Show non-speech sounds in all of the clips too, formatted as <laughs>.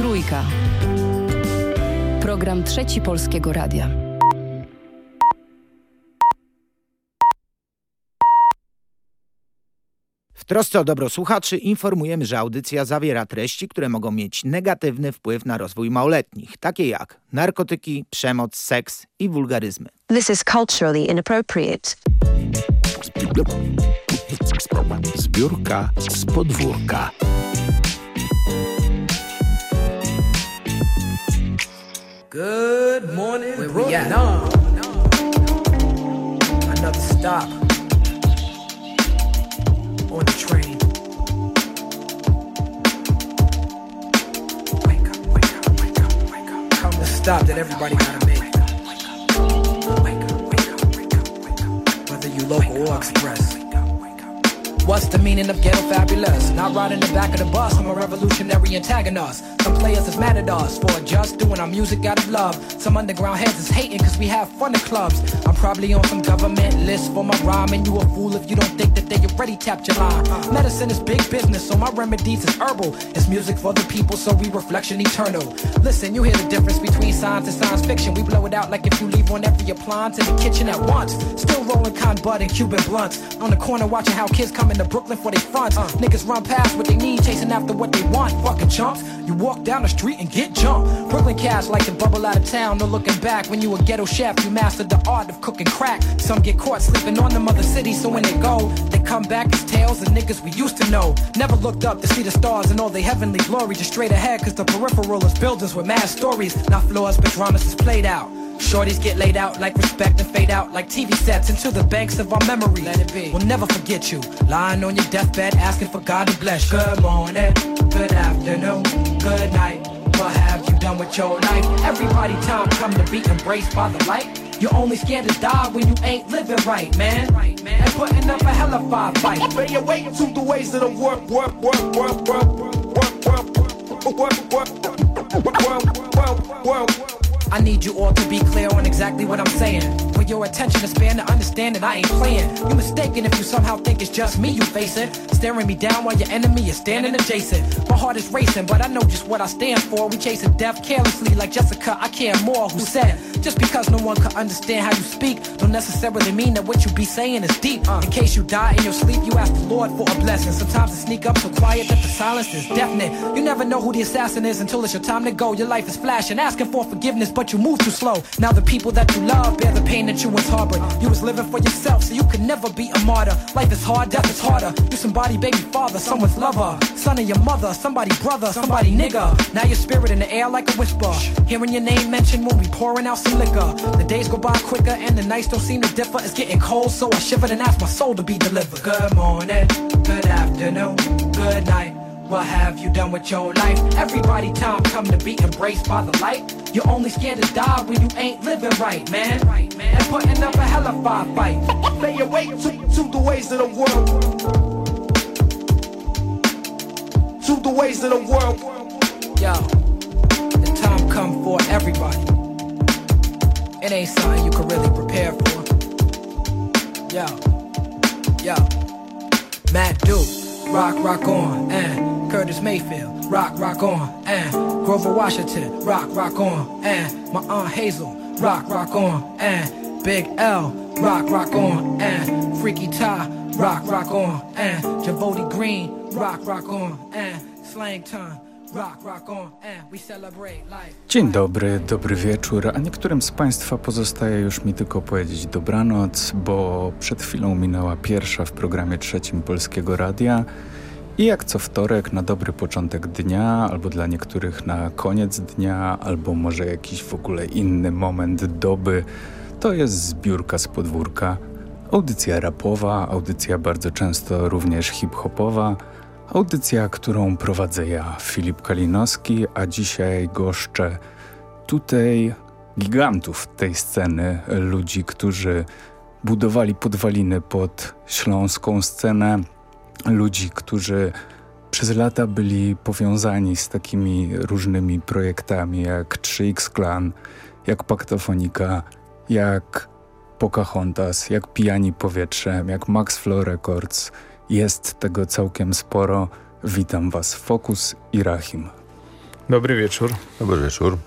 Trójka. Program Trzeci Polskiego Radia. W trosce o dobro słuchaczy informujemy, że audycja zawiera treści, które mogą mieć negatywny wpływ na rozwój małoletnich, takie jak narkotyki, przemoc, seks i wulgaryzmy. This is culturally inappropriate. Zbiórka z podwórka. Good morning, Where we at? Another stop on the train. Wake up, wake up, wake up, wake up. Come the stop that everybody gotta make. Wake up, wake up, wake up, wake up. Whether you local or express. What's the meaning of ghetto fabulous? Not riding the back of the bus, I'm a revolutionary antagonist. Some players is mad at us for just doing our music out of love. Some underground heads is hating cause we have fun at clubs. I'm probably on some government list for my rhyme, and you a fool if you don't think that they already tapped your line. Medicine is big business, so my remedies is herbal. It's music for the people, so we reflection eternal. Listen, you hear the difference between science and science fiction. We blow it out like if you leave one every appliance in the kitchen at once. Still rolling con bud and Cuban blunts. On the corner watching how kids come into Brooklyn for their fronts. Uh, niggas run past what they need, chasing after what they want. Fucking chumps. You walk down the street and get jumped. Brooklyn cats like to bubble out of town, no looking back. When you a ghetto chef, you mastered the art of cooking crack. Some get caught sleeping on the mother cities, so when they go, they come back as tales of niggas we used to know. Never looked up to see the stars and all their heavenly glory, just straight ahead, cause the peripheral is buildings with mad stories. Not flaws, but dramas is played out. Shorties get laid out like respect and fade out like TV sets into the banks of our memory. Let it be. We'll never forget you. Lying on your deathbed asking for God to bless you. Good morning, good afternoon, good night. What have you done with your life? Everybody time come to be embraced by the light. You're only scared to die when you ain't living right, man. Right, man. And putting up a hell of a fight. But you're waiting to the ways of the work, work, work, work, work, work, work, work, work, work, work, work, work. I need you all to be clear on exactly what I'm saying. Your attention to span to understand that I ain't playing. You mistaken if you somehow think it's just me you facing. Staring me down while your enemy is standing adjacent. My heart is racing, but I know just what I stand for. We chasing death carelessly like Jessica, I care more. Who said, just because no one could understand how you speak, don't necessarily mean that what you be saying is deep. Uh, in case you die in your sleep, you ask the Lord for a blessing. Sometimes it sneak up so quiet that the silence is deafening. You never know who the assassin is until it's your time to go. Your life is flashing, asking for forgiveness, but you move too slow. Now the people that you love bear the pain that you once harbored. You was living for yourself, so you could never be a martyr. Life is hard, death is harder. You somebody baby father, someone's lover, son of your mother, somebody brother, somebody nigga. Now your spirit in the air like a whisper. Hearing your name mentioned when we pouring out some liquor. The days go by quicker and the nights don't seem to differ. It's getting cold, so I shivered and asked my soul to be delivered. Good morning, good afternoon, good night. What have you done with your life? Everybody time come to be embraced by the light. You're only scared to die when you ain't living right, man. And putting up a hell of a fight. Lay awake to, to the ways of the world. To the ways of the world. Yo, the time come for everybody. It ain't something you can really prepare for. Yo, yo, Matt Duke, rock, rock on, and Curtis Mayfield, rock, rock on, and Grover Washington, rock, rock on, and my Aunt Hazel, rock, rock on, and Big L, rock, rock on, and Freaky Ty, rock, rock on, and Javoti Green, rock, rock on, and Slang Time. Dzień dobry, dobry wieczór, a niektórym z Państwa pozostaje już mi tylko powiedzieć dobranoc, bo przed chwilą minęła pierwsza w programie trzecim Polskiego Radia. I jak co wtorek na dobry początek dnia, albo dla niektórych na koniec dnia, albo może jakiś w ogóle inny moment doby, to jest zbiórka z podwórka. Audycja rapowa, audycja bardzo często również hip-hopowa, Audycja, którą prowadzę ja, Filip Kalinowski, a dzisiaj goszczę tutaj gigantów tej sceny, ludzi, którzy budowali podwaliny pod śląską scenę, ludzi, którzy przez lata byli powiązani z takimi różnymi projektami jak 3X Clan, jak Paktofonika, jak Pocahontas, jak Pijani Powietrzem, jak Max Flow Records – jest tego całkiem sporo. Witam Was, Fokus i Rahim. Dobry wieczór. Dobry wieczór.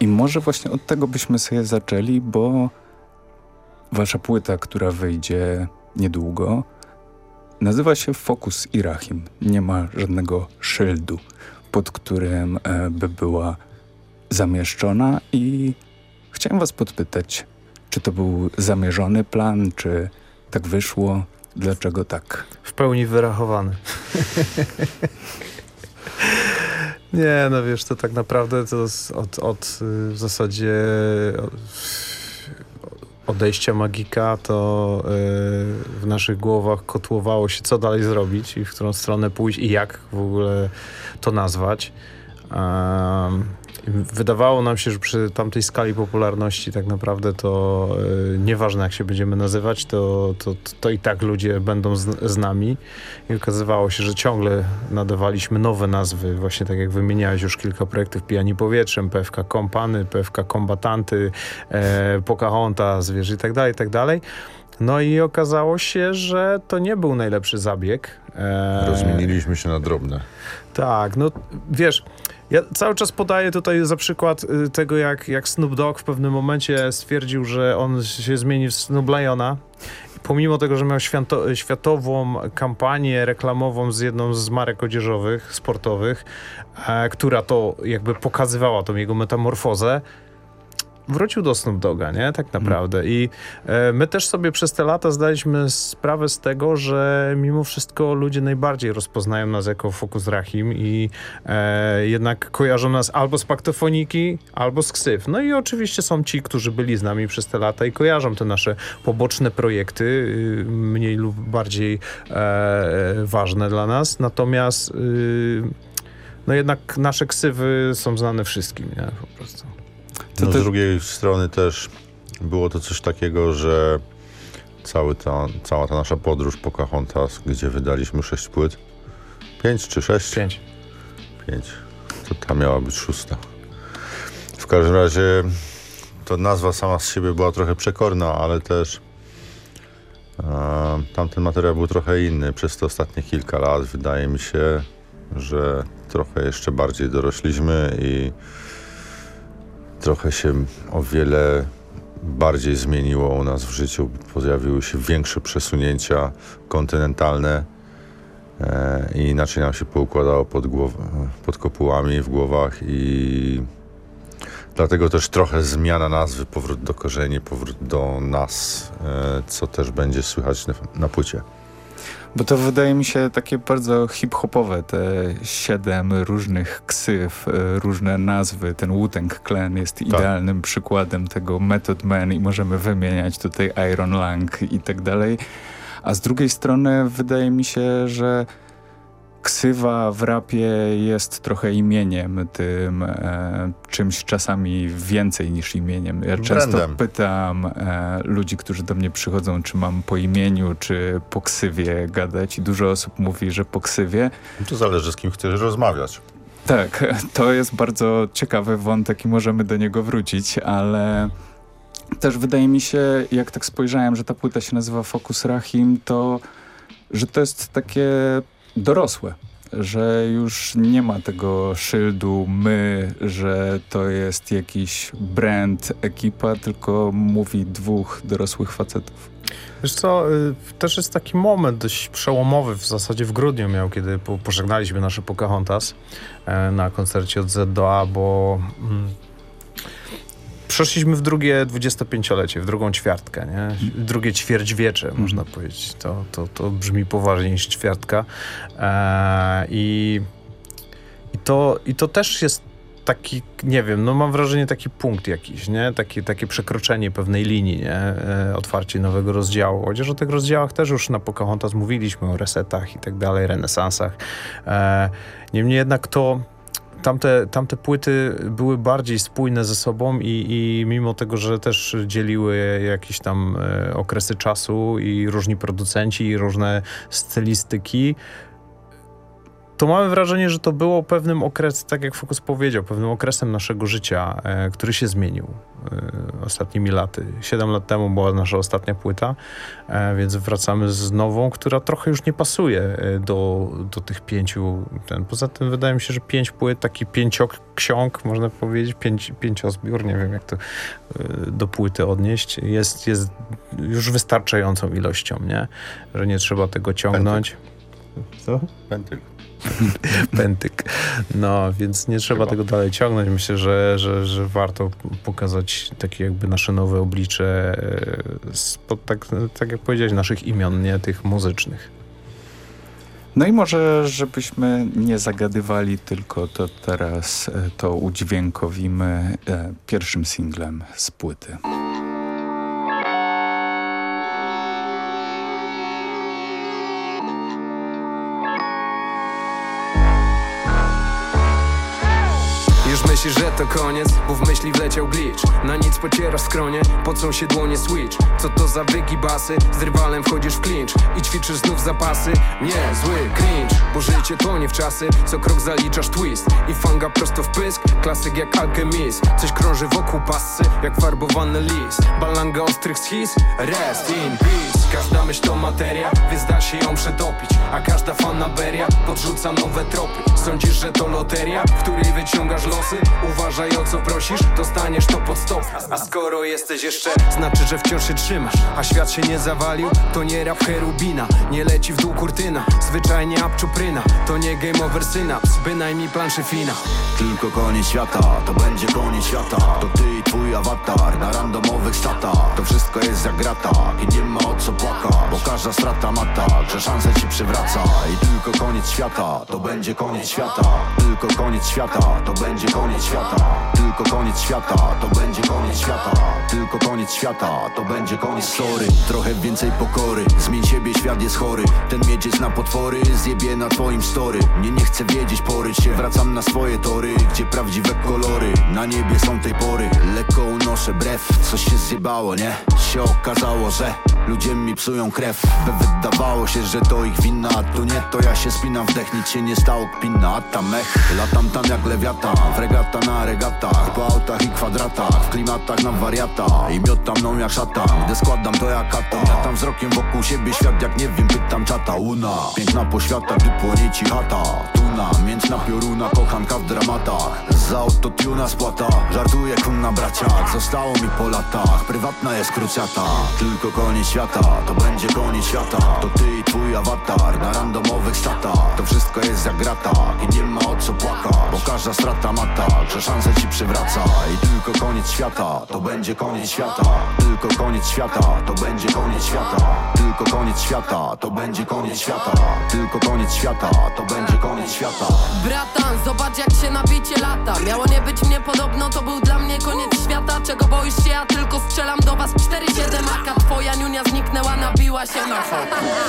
I może właśnie od tego byśmy sobie zaczęli, bo wasza płyta, która wyjdzie niedługo, nazywa się Focus Irachim. Nie ma żadnego szyldu, pod którym e, by była zamieszczona i chciałem was podpytać, czy to był zamierzony plan, czy tak wyszło? Dlaczego tak? W pełni wyrachowany. <laughs> Nie, no wiesz, to tak naprawdę to od, od y, w zasadzie odejścia magika to y, w naszych głowach kotłowało się, co dalej zrobić i w którą stronę pójść i jak w ogóle to nazwać. Um, Wydawało nam się, że przy tamtej skali popularności tak naprawdę to yy, nieważne jak się będziemy nazywać, to, to, to i tak ludzie będą z, z, nami. I okazywało się, że ciągle nadawaliśmy nowe nazwy, właśnie tak jak wymieniałeś już kilka projektów Pijani Powietrzem, PFK Kompany, PFK Kombatanty, e, Pocahontas, wiesz, i tak dalej, i tak dalej. No i okazało się, że to nie był najlepszy zabieg. E, Rozmieniliśmy się na drobne. Tak, no wiesz, ja cały czas podaję tutaj za przykład y, tego, jak, jak Snoop Dogg w pewnym momencie stwierdził, że on się zmieni w Snoop Liona. Pomimo tego, że miał świato, światową kampanię reklamową z jedną z marek odzieżowych, sportowych, e, która to jakby pokazywała tą jego metamorfozę, wrócił do Snoop Doga, nie? Tak naprawdę. Mm. I e, my też sobie przez te lata zdaliśmy sprawę z tego, że mimo wszystko ludzie najbardziej rozpoznają nas jako Focus Rahim i e, jednak kojarzą nas albo z Paktofoniki, albo z Ksyw. No i oczywiście są ci, którzy byli z nami przez te lata i kojarzą te nasze poboczne projekty, y, mniej lub bardziej e, ważne dla nas. Natomiast y, no jednak nasze ksywy są znane wszystkim, nie? Po prostu. No, Z drugiej strony też było to coś takiego, że cały ta, cała ta nasza podróż po Pocahontas, gdzie wydaliśmy sześć płyt, pięć czy sześć? Pięć. Pięć. To ta miała być szósta. W każdym razie to nazwa sama z siebie była trochę przekorna, ale też e, tamten materiał był trochę inny. Przez te ostatnie kilka lat wydaje mi się, że trochę jeszcze bardziej dorośliśmy i trochę się o wiele bardziej zmieniło u nas w życiu. Pojawiły się większe przesunięcia kontynentalne e, i inaczej nam się poukładało pod, głow, pod kopułami w głowach i dlatego też trochę zmiana nazwy, powrót do korzeni, powrót do nas, e, co też będzie słychać na, na płycie. Bo to wydaje mi się takie bardzo hip-hopowe, te siedem różnych ksyw, e, różne nazwy. Ten Wu-Tang Clan jest tak. idealnym przykładem tego Method Man i możemy wymieniać tutaj Iron Lang i tak dalej. A z drugiej strony wydaje mi się, że ksywa w rapie jest trochę imieniem, tym e, czymś czasami więcej niż imieniem. Ja często pytam e, ludzi, którzy do mnie przychodzą, czy mam po imieniu, czy po ksywie gadać i dużo osób mówi, że po ksywie. To zależy z kim chcesz rozmawiać. Tak, to jest bardzo ciekawy wątek i możemy do niego wrócić, ale też wydaje mi się, jak tak spojrzałem, że ta płyta się nazywa Focus Rahim, to że to jest takie dorosłe, że już nie ma tego szyldu my, że to jest jakiś brand, ekipa, tylko mówi dwóch dorosłych facetów. Wiesz co, y, też jest taki moment dość przełomowy, w zasadzie w grudniu miał, kiedy pożegnaliśmy nasze Pocahontas e, na koncercie od Z do A, bo mm, przeszliśmy w drugie 25-lecie, w drugą ćwiartkę, nie? Drugie ćwierćwiecze, mm. można powiedzieć. To, to, to brzmi poważniej niż ćwiartka. E, i, i, to, I to też jest taki, nie wiem, no mam wrażenie taki punkt jakiś, nie? Takie, takie przekroczenie pewnej linii, nie? E, otwarcie nowego rozdziału. Chociaż o tych rozdziałach też już na Pocahontas mówiliśmy, o resetach i tak dalej, renesansach. E, niemniej jednak to tamte, tamte płyty były bardziej spójne ze sobą i, i mimo tego, że też dzieliły jakieś tam e, okresy czasu i różni producenci i różne stylistyki, to mamy wrażenie, że to było pewnym okresem, tak jak Fokus powiedział, pewnym okresem naszego życia, e, który się zmienił e, ostatnimi laty. Siedem lat temu była nasza ostatnia płyta, e, więc wracamy z nową, która trochę już nie pasuje e, do, do tych pięciu. Ten. Poza tym wydaje mi się, że pięć płyt, taki pięciok ksiąg, można powiedzieć, pięć, pięciozbiór, nie wiem jak to e, do płyty odnieść, jest, jest już wystarczającą ilością, nie? Że nie trzeba tego ciągnąć. Co? Pentyk. <laughs> Pętyk. No, więc nie trzeba Chyba. tego dalej ciągnąć. Myślę, że, że, że warto pokazać takie jakby nasze nowe oblicze, e, spod, tak, tak jak powiedziałeś, naszych imion, nie tych muzycznych. No i może, żebyśmy nie zagadywali, tylko to teraz e, to udźwiękowimy e, pierwszym singlem z płyty. Myślisz, że to koniec, bo w myśli wleciał glitch. Na nic pocierasz skronie, pocą się dłonie switch? Co to za wygibasy, z rywalem wchodzisz w clinch I ćwiczysz znów zapasy, nie, zły cringe Bo życie to nie w czasy, co krok zaliczasz twist I fanga prosto w pysk, klasyk jak alchemist Coś krąży wokół passy, jak farbowany lis. Balanga ostrych schis, rest in peace. Każda myśl to materia, więc da się ją przetopić. A każda fanaberia podrzuca nowe tropy. Sądzisz, że to loteria, w której wyciągasz losy? Uważaj o co prosisz, dostaniesz to pod stopy A skoro jesteś jeszcze, znaczy, że wciąż się trzymasz. A świat się nie zawalił, to nie rap cherubina. Nie leci w dół kurtyna, zwyczajnie apczupryna To nie game over synaps, bynajmniej planszy fina Tylko koniec świata, to będzie koniec świata. To ty i twój awatar na randomowych statach. To wszystko jest jak grata i nie ma o co płakać Bo każda strata ma tak, że szansa ci przywraca. I tylko koniec świata, to będzie koniec świata. Tylko koniec świata, to będzie koniec świata. Tylko koniec świata, to będzie koniec świata. Tylko koniec świata, to będzie koniec Sorry, trochę więcej pokory. Zmień siebie, świat jest chory. Ten miecz jest na potwory, zjebie na twoim story. Nie, nie chcę wiedzieć, poryć się Wracam na swoje tory, gdzie prawdziwe kolory? Na niebie są tej pory. Lekko unoszę brew, coś się zjebało, nie? Się okazało, że ludzie mi psują krew. By wydawało się, że to ich wina A tu nie, to ja się spinam w dech. Nic się nie stało, kpina, a tam mech. Latam tam jak lewiata, fregata na regatach Po autach i kwadratach, w klimatach na wariata I miota mną jak szatan, gdy składam to jak kata. Latam wzrokiem wokół siebie świat jak nie wiem, pytam czata. Una, piękna poświata, gdy płonie ci chata. Tuna, miętna pioruna, kochanka w dramatach. Za autotuna spłata, żartuję kun na braciach. Zostało mi po latach, prywatna jest krucjata. Tylko koniec świata, to będzie koniec świata. To ty i twój awatar na randomowych statach. To wszystko jest jak grata i nie ma o co płakać Bo każda strata ma tak, że szansa ci przywraca I tylko koniec świata, to będzie koniec świata. Tylko koniec świata, to będzie koniec świata. Tylko koniec świata, to będzie koniec świata. Tylko koniec świata, to będzie koniec świata. Bratan, zobacz jak się nabicie lata. Miało nie być mnie podobno, to był dla mnie koniec świata. Czego boisz się, ja tylko strzelam do was. 4-7 Aka twoja niunia zniknęła, nabiła się na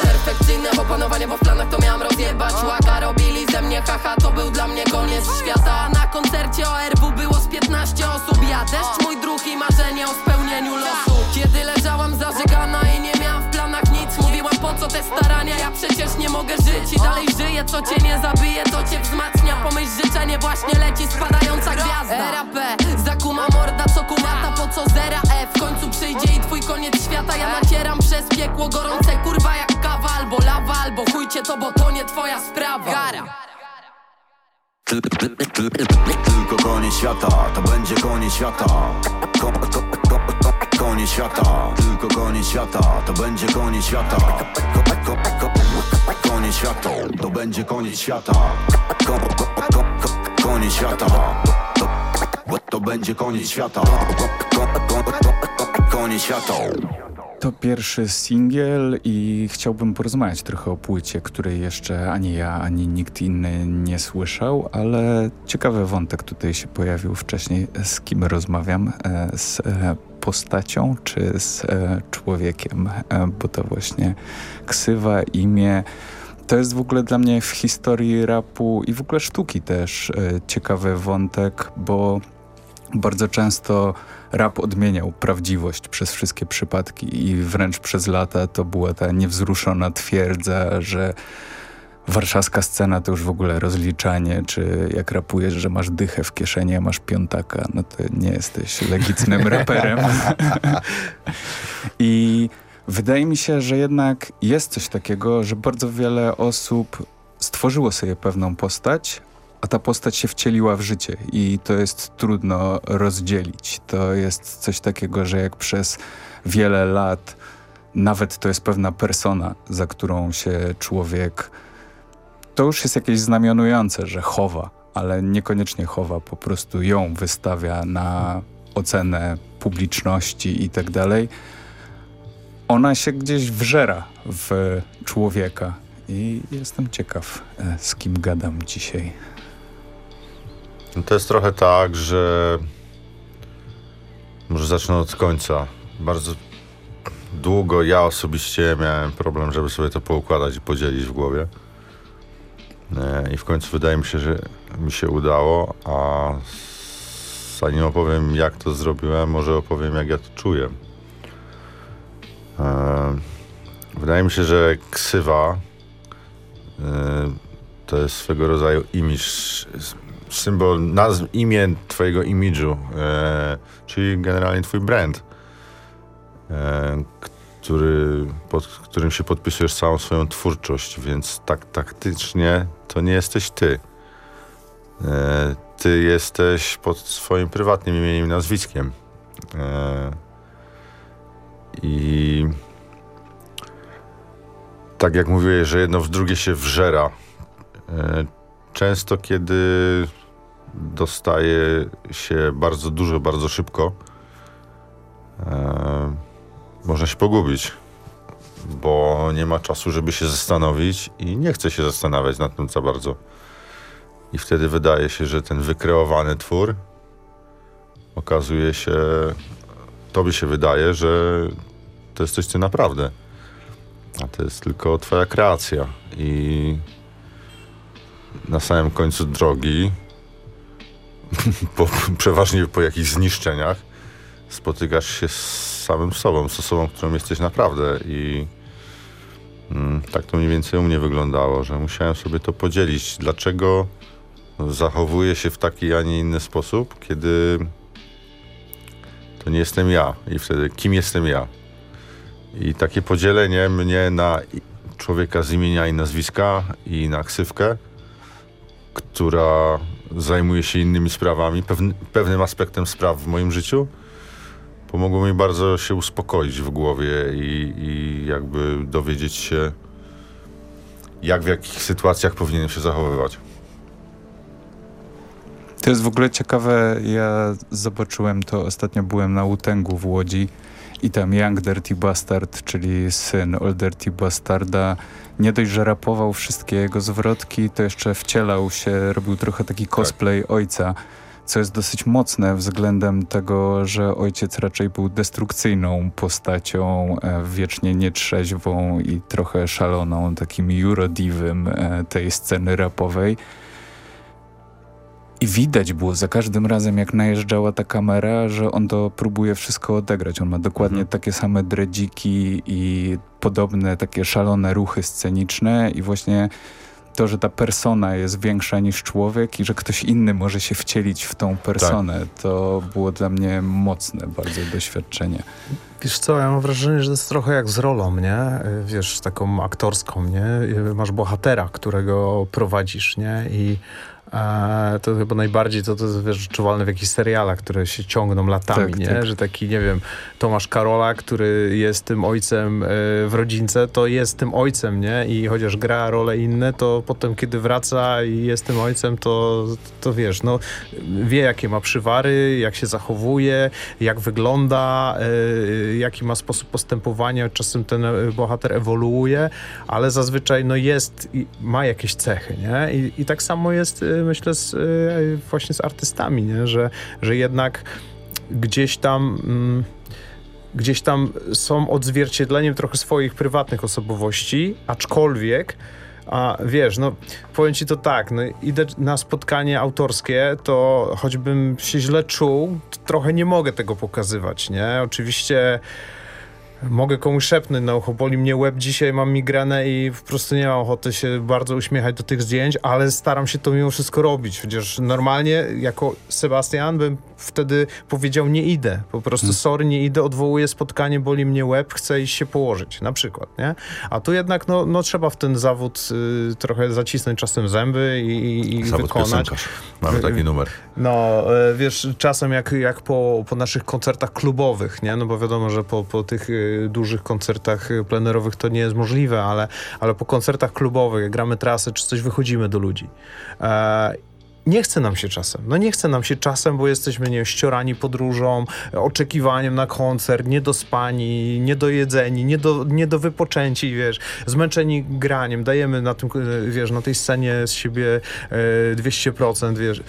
Perfekcyjne opanowanie, bo w planach to miałam rozjebać. Łaka robili ze mnie haha, to był dla mnie koniec świata. Na koncercie ORW było z 15 osób. Ja deszcz, mój druh i marzenie o spełnieniu losu. Kiedy leżałam zażygana i nie miałam w planach nic Mówiłam po co te starania, ja przecież nie mogę żyć I dalej żyję, co cię nie zabije, to cię wzmacnia. Pomyśl życzenie właśnie leci spadająca gwiazda. RAP, zakuma morda, co kumata, po co zera F? W końcu przyjdzie i twój koniec świata. Ja nacieram przez piekło gorące kurwa jak kawa Albo lawa, albo chujcie to, bo to nie twoja sprawa. Gara Tylko koniec świata, to będzie koniec świata ko, ko, ko, ko, Koniec świata, tylko koniec świata To będzie koniec świata ko, ko, ko, Koniec świata, to będzie koniec świata ko, ko, ko, ko, Koniec świata to, to, to będzie koniec świata ko, ko, ko, ko, Koniec świata To pierwszy singiel i chciałbym porozmawiać trochę o płycie, której jeszcze ani ja, ani nikt inny nie słyszał, ale ciekawy wątek tutaj się pojawił wcześniej, z kim rozmawiam, e, z e, postacią czy z e, człowiekiem, bo to właśnie ksywa, imię. To jest w ogóle dla mnie w historii rapu i w ogóle sztuki też ciekawy wątek, bo bardzo często rap odmieniał prawdziwość przez wszystkie przypadki i wręcz przez lata to była ta niewzruszona twierdza, że warszawska scena to już w ogóle rozliczanie, czy jak rapujesz, że masz dychę w kieszeni, a masz piątaka, no to nie jesteś legitnym <laughs> raperem. I wydaje mi się, że jednak jest coś takiego, że bardzo wiele osób stworzyło sobie pewną postać, a ta postać się wcieliła w życie i to jest trudno rozdzielić. To jest coś takiego, że jak przez wiele lat nawet to jest pewna persona, za którą się człowiek to już jest jakieś znamionujące, że chowa, ale niekoniecznie chowa, po prostu ją wystawia na ocenę publiczności i tak dalej. Ona się gdzieś wżera w człowieka i jestem ciekaw, e, z kim gadam dzisiaj. No to jest trochę tak, że może zacznę od końca. Bardzo długo ja osobiście miałem problem, żeby sobie to poukładać i podzielić w głowie. E, I w końcu wydaje mi się, że mi się udało, a zanim opowiem jak to zrobiłem, może opowiem jak ja to czuję. E, wydaje mi się, że ksywa e, to jest swego rodzaju image, symbol, nazw, imię twojego imidżu, czyli generalnie twój brand, który, pod którym się podpisujesz całą swoją twórczość, więc tak taktycznie to nie jesteś ty. E, ty jesteś pod swoim prywatnym imieniem i nazwiskiem. E, I tak jak mówiłeś, że jedno w drugie się wżera. E, często, kiedy dostaje się bardzo dużo, bardzo szybko, można się pogubić, bo nie ma czasu, żeby się zastanowić i nie chce się zastanawiać nad tym za bardzo. I wtedy wydaje się, że ten wykreowany twór okazuje się, tobie się wydaje, że to jest coś ty naprawdę. A to jest tylko twoja kreacja. I na samym końcu drogi, po, przeważnie po jakichś zniszczeniach, spotykasz się z samym sobą, z osobą, którą jesteś naprawdę i mm, tak to mniej więcej u mnie wyglądało, że musiałem sobie to podzielić. Dlaczego zachowuję się w taki, a nie inny sposób, kiedy to nie jestem ja i wtedy kim jestem ja. I takie podzielenie mnie na człowieka z imienia i nazwiska i na ksywkę, która zajmuje się innymi sprawami, pewny, pewnym aspektem spraw w moim życiu, pomogło mi bardzo się uspokoić w głowie i, i jakby dowiedzieć się, jak w jakich sytuacjach powinienem się zachowywać. To jest w ogóle ciekawe. Ja zobaczyłem to ostatnio, byłem na Utęgu w Łodzi i tam Young Dirty Bastard, czyli syn Old Dirty Bastarda, nie dość, że rapował wszystkie jego zwrotki, to jeszcze wcielał się, robił trochę taki cosplay tak. ojca co jest dosyć mocne względem tego, że ojciec raczej był destrukcyjną postacią, e, wiecznie nietrzeźwą i trochę szaloną, takim jurodivym e, tej sceny rapowej. I widać było za każdym razem, jak najeżdżała ta kamera, że on to próbuje wszystko odegrać. On ma dokładnie mhm. takie same dredziki i podobne takie szalone ruchy sceniczne i właśnie to, że ta persona jest większa niż człowiek i że ktoś inny może się wcielić w tą personę, tak. to było dla mnie mocne bardzo doświadczenie. Wiesz co, ja mam wrażenie, że to jest trochę jak z rolą, nie? Wiesz, taką aktorską, nie? Masz bohatera, którego prowadzisz, nie? I E, to chyba najbardziej to, to jest wiesz, czuwalne w jakichś serialach, które się ciągną latami, tak, nie? Tak. Że taki, nie wiem, Tomasz Karola, który jest tym ojcem e, w rodzince, to jest tym ojcem, nie? I chociaż gra role inne, to potem, kiedy wraca i jest tym ojcem, to, to wiesz, no, wie, jakie ma przywary, jak się zachowuje, jak wygląda, e, jaki ma sposób postępowania. Czasem ten bohater ewoluuje, ale zazwyczaj, no, jest, ma jakieś cechy, nie? I, i tak samo jest myślę, z, y, właśnie z artystami, nie? Że, że jednak gdzieś tam. Mm, gdzieś tam są odzwierciedleniem trochę swoich prywatnych osobowości, aczkolwiek a wiesz, no powiem ci to tak, no idę na spotkanie autorskie, to choćbym się źle czuł, trochę nie mogę tego pokazywać, nie? Oczywiście mogę komuś szepnąć na ucho, boli mnie łeb dzisiaj, mam migrenę i po prostu nie mam ochoty się bardzo uśmiechać do tych zdjęć, ale staram się to mimo wszystko robić, chociaż normalnie jako Sebastian bym wtedy powiedział nie idę, po prostu sorry, nie idę, odwołuję spotkanie, boli mnie łeb, chcę iść się położyć, na przykład, nie? A tu jednak no, no trzeba w ten zawód y, trochę zacisnąć czasem zęby i, i, i wykonać. piosenkarz. Mamy taki numer. No, e, wiesz, czasem jak, jak po, po naszych koncertach klubowych, nie? No bo wiadomo, że po, po tych e, dużych koncertach e, plenerowych to nie jest możliwe, ale, ale po koncertach klubowych, jak gramy trasy czy coś, wychodzimy do ludzi. E, nie chce nam się czasem. No nie chce nam się czasem, bo jesteśmy, nie wiem, ściorani podróżą, oczekiwaniem na koncert, niedospani, niedojedzeni, niedo, niedowypoczęci, wiesz, zmęczeni graniem. Dajemy na tym, e, wiesz, na tej scenie z siebie e, 200%, wiesz.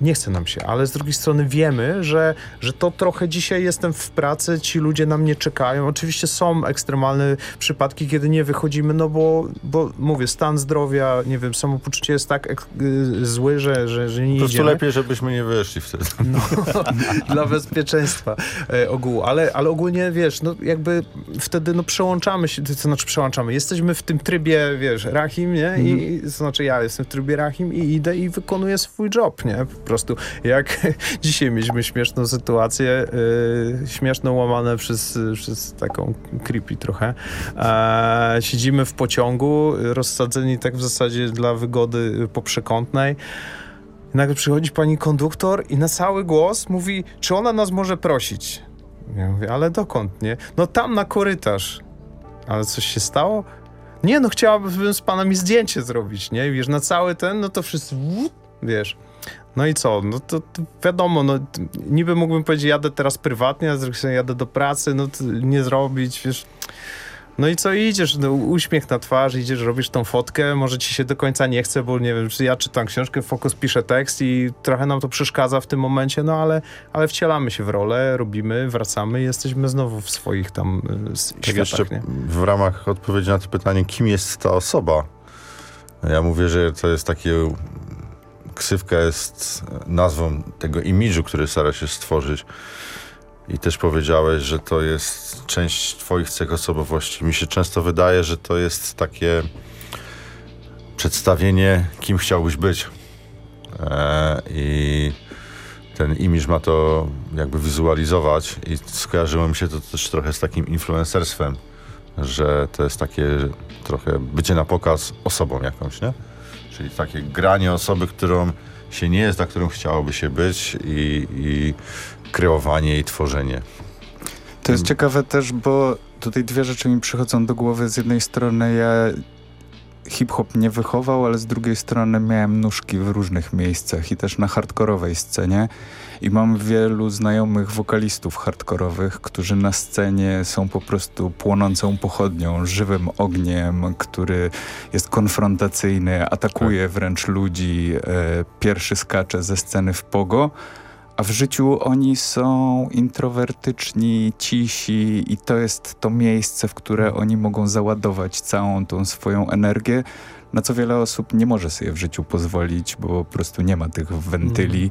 Nie chce nam się, ale z drugiej strony wiemy, że, że to trochę dzisiaj jestem w pracy, ci ludzie na mnie czekają. Oczywiście są ekstremalne przypadki, kiedy nie wychodzimy, no bo, bo mówię, stan zdrowia, nie wiem, samopoczucie jest tak y, zły, że, że, że nie Po prostu idziemy. lepiej, żebyśmy nie wyszli wtedy. No, <laughs> dla bezpieczeństwa e, ogółu, ale, ale ogólnie, wiesz, no jakby wtedy no przełączamy się, to znaczy przełączamy, jesteśmy w tym trybie, wiesz, Rahim, nie? I, i to znaczy ja jestem w trybie Rahim i idę i wykonuję swój job, nie? Prostu jak <laughs> dzisiaj mieliśmy śmieszną sytuację, e, śmieszną łamane przez, przez taką creepy trochę. E, siedzimy w pociągu, rozsadzeni tak w zasadzie dla wygody poprzekątnej. Nagle przychodzi pani konduktor i na cały głos mówi, czy ona nas może prosić. Ja mówię, ale dokąd, nie? No tam na korytarz. Ale coś się stało? Nie, no chciałabym z panami zdjęcie zrobić, nie? Wiesz, na cały ten, no to wszyscy, wiesz. No i co? No to, to wiadomo, no niby mógłbym powiedzieć, jadę teraz prywatnie, a z drugiej strony jadę do pracy, no to nie zrobić, wiesz. No i co idziesz, no, uśmiech na twarz, idziesz, robisz tą fotkę, może ci się do końca nie chce, bo nie wiem, czy ja czytam książkę, Fokus pisze tekst i trochę nam to przeszkadza w tym momencie, no ale, ale wcielamy się w rolę, robimy, wracamy i jesteśmy znowu w swoich tam y, Tak światach, jeszcze nie? w ramach odpowiedzi na to pytanie, kim jest ta osoba? Ja mówię, że to jest takie... Ksywka jest nazwą tego imidżu, który stara się stworzyć. I też powiedziałeś, że to jest część twoich cech osobowości. Mi się często wydaje, że to jest takie przedstawienie, kim chciałbyś być. E, I ten imidż ma to jakby wizualizować i skojarzyło mi się to też trochę z takim influencerstwem, że to jest takie trochę bycie na pokaz osobą jakąś, nie? Czyli takie granie osoby, którą się nie jest, za którą chciałoby się być i, i kreowanie i tworzenie. To jest ciekawe też, bo tutaj dwie rzeczy mi przychodzą do głowy. Z jednej strony ja hip-hop nie wychował, ale z drugiej strony miałem nóżki w różnych miejscach i też na hardkorowej scenie. I mam wielu znajomych wokalistów hardkorowych, którzy na scenie są po prostu płonącą pochodnią, żywym ogniem, który jest konfrontacyjny, atakuje wręcz ludzi, e, pierwszy skacze ze sceny w pogo. A w życiu oni są introwertyczni, cisi i to jest to miejsce, w które oni mogą załadować całą tą swoją energię, na co wiele osób nie może sobie w życiu pozwolić, bo po prostu nie ma tych wentyli.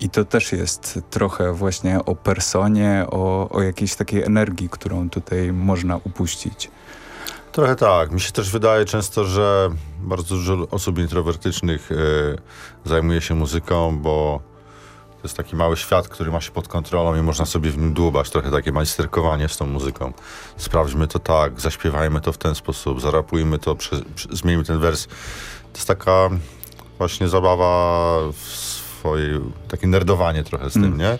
I to też jest trochę właśnie o personie, o, o jakiejś takiej energii, którą tutaj można upuścić. Trochę tak. Mi się też wydaje często, że bardzo dużo osób introwertycznych e, zajmuje się muzyką, bo to jest taki mały świat, który ma się pod kontrolą i można sobie w nim dłubać. Trochę takie majsterkowanie z tą muzyką. Sprawdźmy to tak, zaśpiewajmy to w ten sposób, zarapujmy to, prze, prze, zmieńmy ten wers. To jest taka właśnie zabawa w swojej, takie nerdowanie trochę z tym, Mm. nie?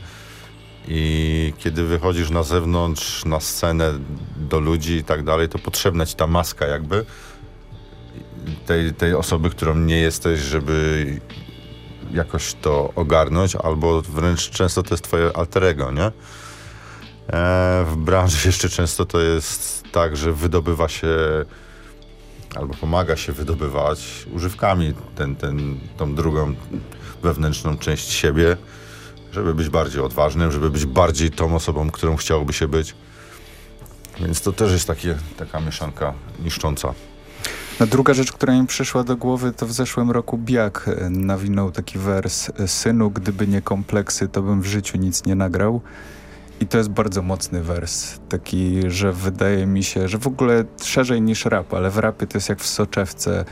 I kiedy wychodzisz na zewnątrz, na scenę, do ludzi i tak dalej, to potrzebna ci ta maska jakby tej, tej osoby, którą nie jesteś, żeby jakoś to ogarnąć, albo wręcz często to jest twoje alterego, nie? E, w branży jeszcze często to jest tak, że wydobywa się albo pomaga się wydobywać używkami ten, ten, tą drugą wewnętrzną część siebie, żeby być bardziej odważnym, żeby być bardziej tą osobą, którą chciałoby się być. Więc to też jest takie, taka mieszanka niszcząca. No, druga rzecz, która mi przyszła do głowy, to w zeszłym roku Biak e, nawinął taki wers Synu, gdyby nie kompleksy, to bym w życiu nic nie nagrał. I to jest bardzo mocny wers, taki, że wydaje mi się, że w ogóle szerzej niż rap, ale w rapie to jest jak w soczewce.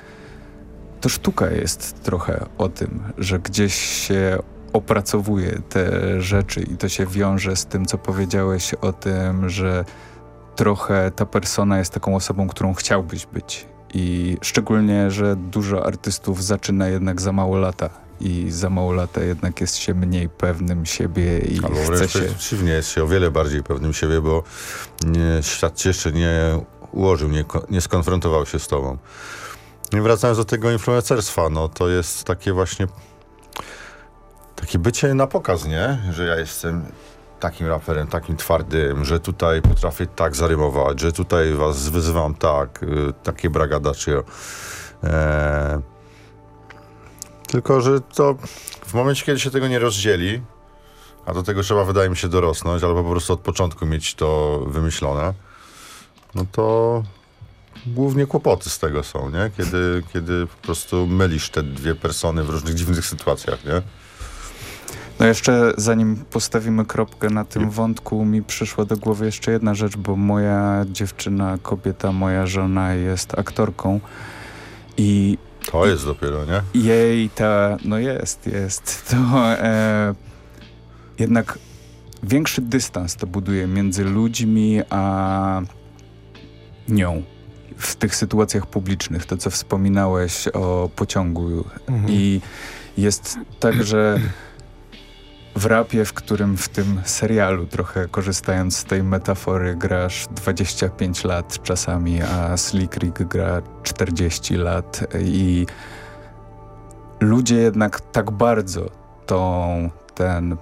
To sztuka jest trochę o tym, że gdzieś się opracowuje te rzeczy i to się wiąże z tym, co powiedziałeś o tym, że trochę ta persona jest taką osobą, którą chciałbyś być. I szczególnie, że dużo artystów zaczyna jednak za mało lata i za mało lata jednak jest się mniej pewnym siebie i Albo chce się... przeciwnie, jest się o wiele bardziej pewnym siebie, bo nie, świat cię jeszcze nie ułożył, nie, nie skonfrontował się z tobą. I wracając do tego influencerstwa, no to jest takie właśnie takie bycie na pokaz, nie? Że ja jestem takim raperem, takim twardym, że tutaj potrafię tak zarymować, że tutaj was wyzywam tak, y, takie bragadacio. Eee, tylko, że to w momencie, kiedy się tego nie rozdzieli, a do tego trzeba, wydaje mi się, dorosnąć, albo po prostu od początku mieć to wymyślone, no to głównie kłopoty z tego są, nie? Kiedy, kiedy po prostu mylisz te dwie persony w różnych dziwnych sytuacjach, nie? No jeszcze zanim postawimy kropkę na tym wątku, mi przyszła do głowy jeszcze jedna rzecz, bo moja dziewczyna, kobieta, moja żona jest aktorką i To jest dopiero, nie? jej ta, no jest, jest, <laughs> to e, jednak większy dystans to buduje między ludźmi a nią w tych sytuacjach publicznych, to co wspominałeś o pociągu. I jest tak, że <clears throat> w rapie, w którym w tym serialu, trochę korzystając z tej metafory, grasz 25 lat czasami, a Slick Rick gra 40 lat i ludzie jednak tak bardzo tą, ten,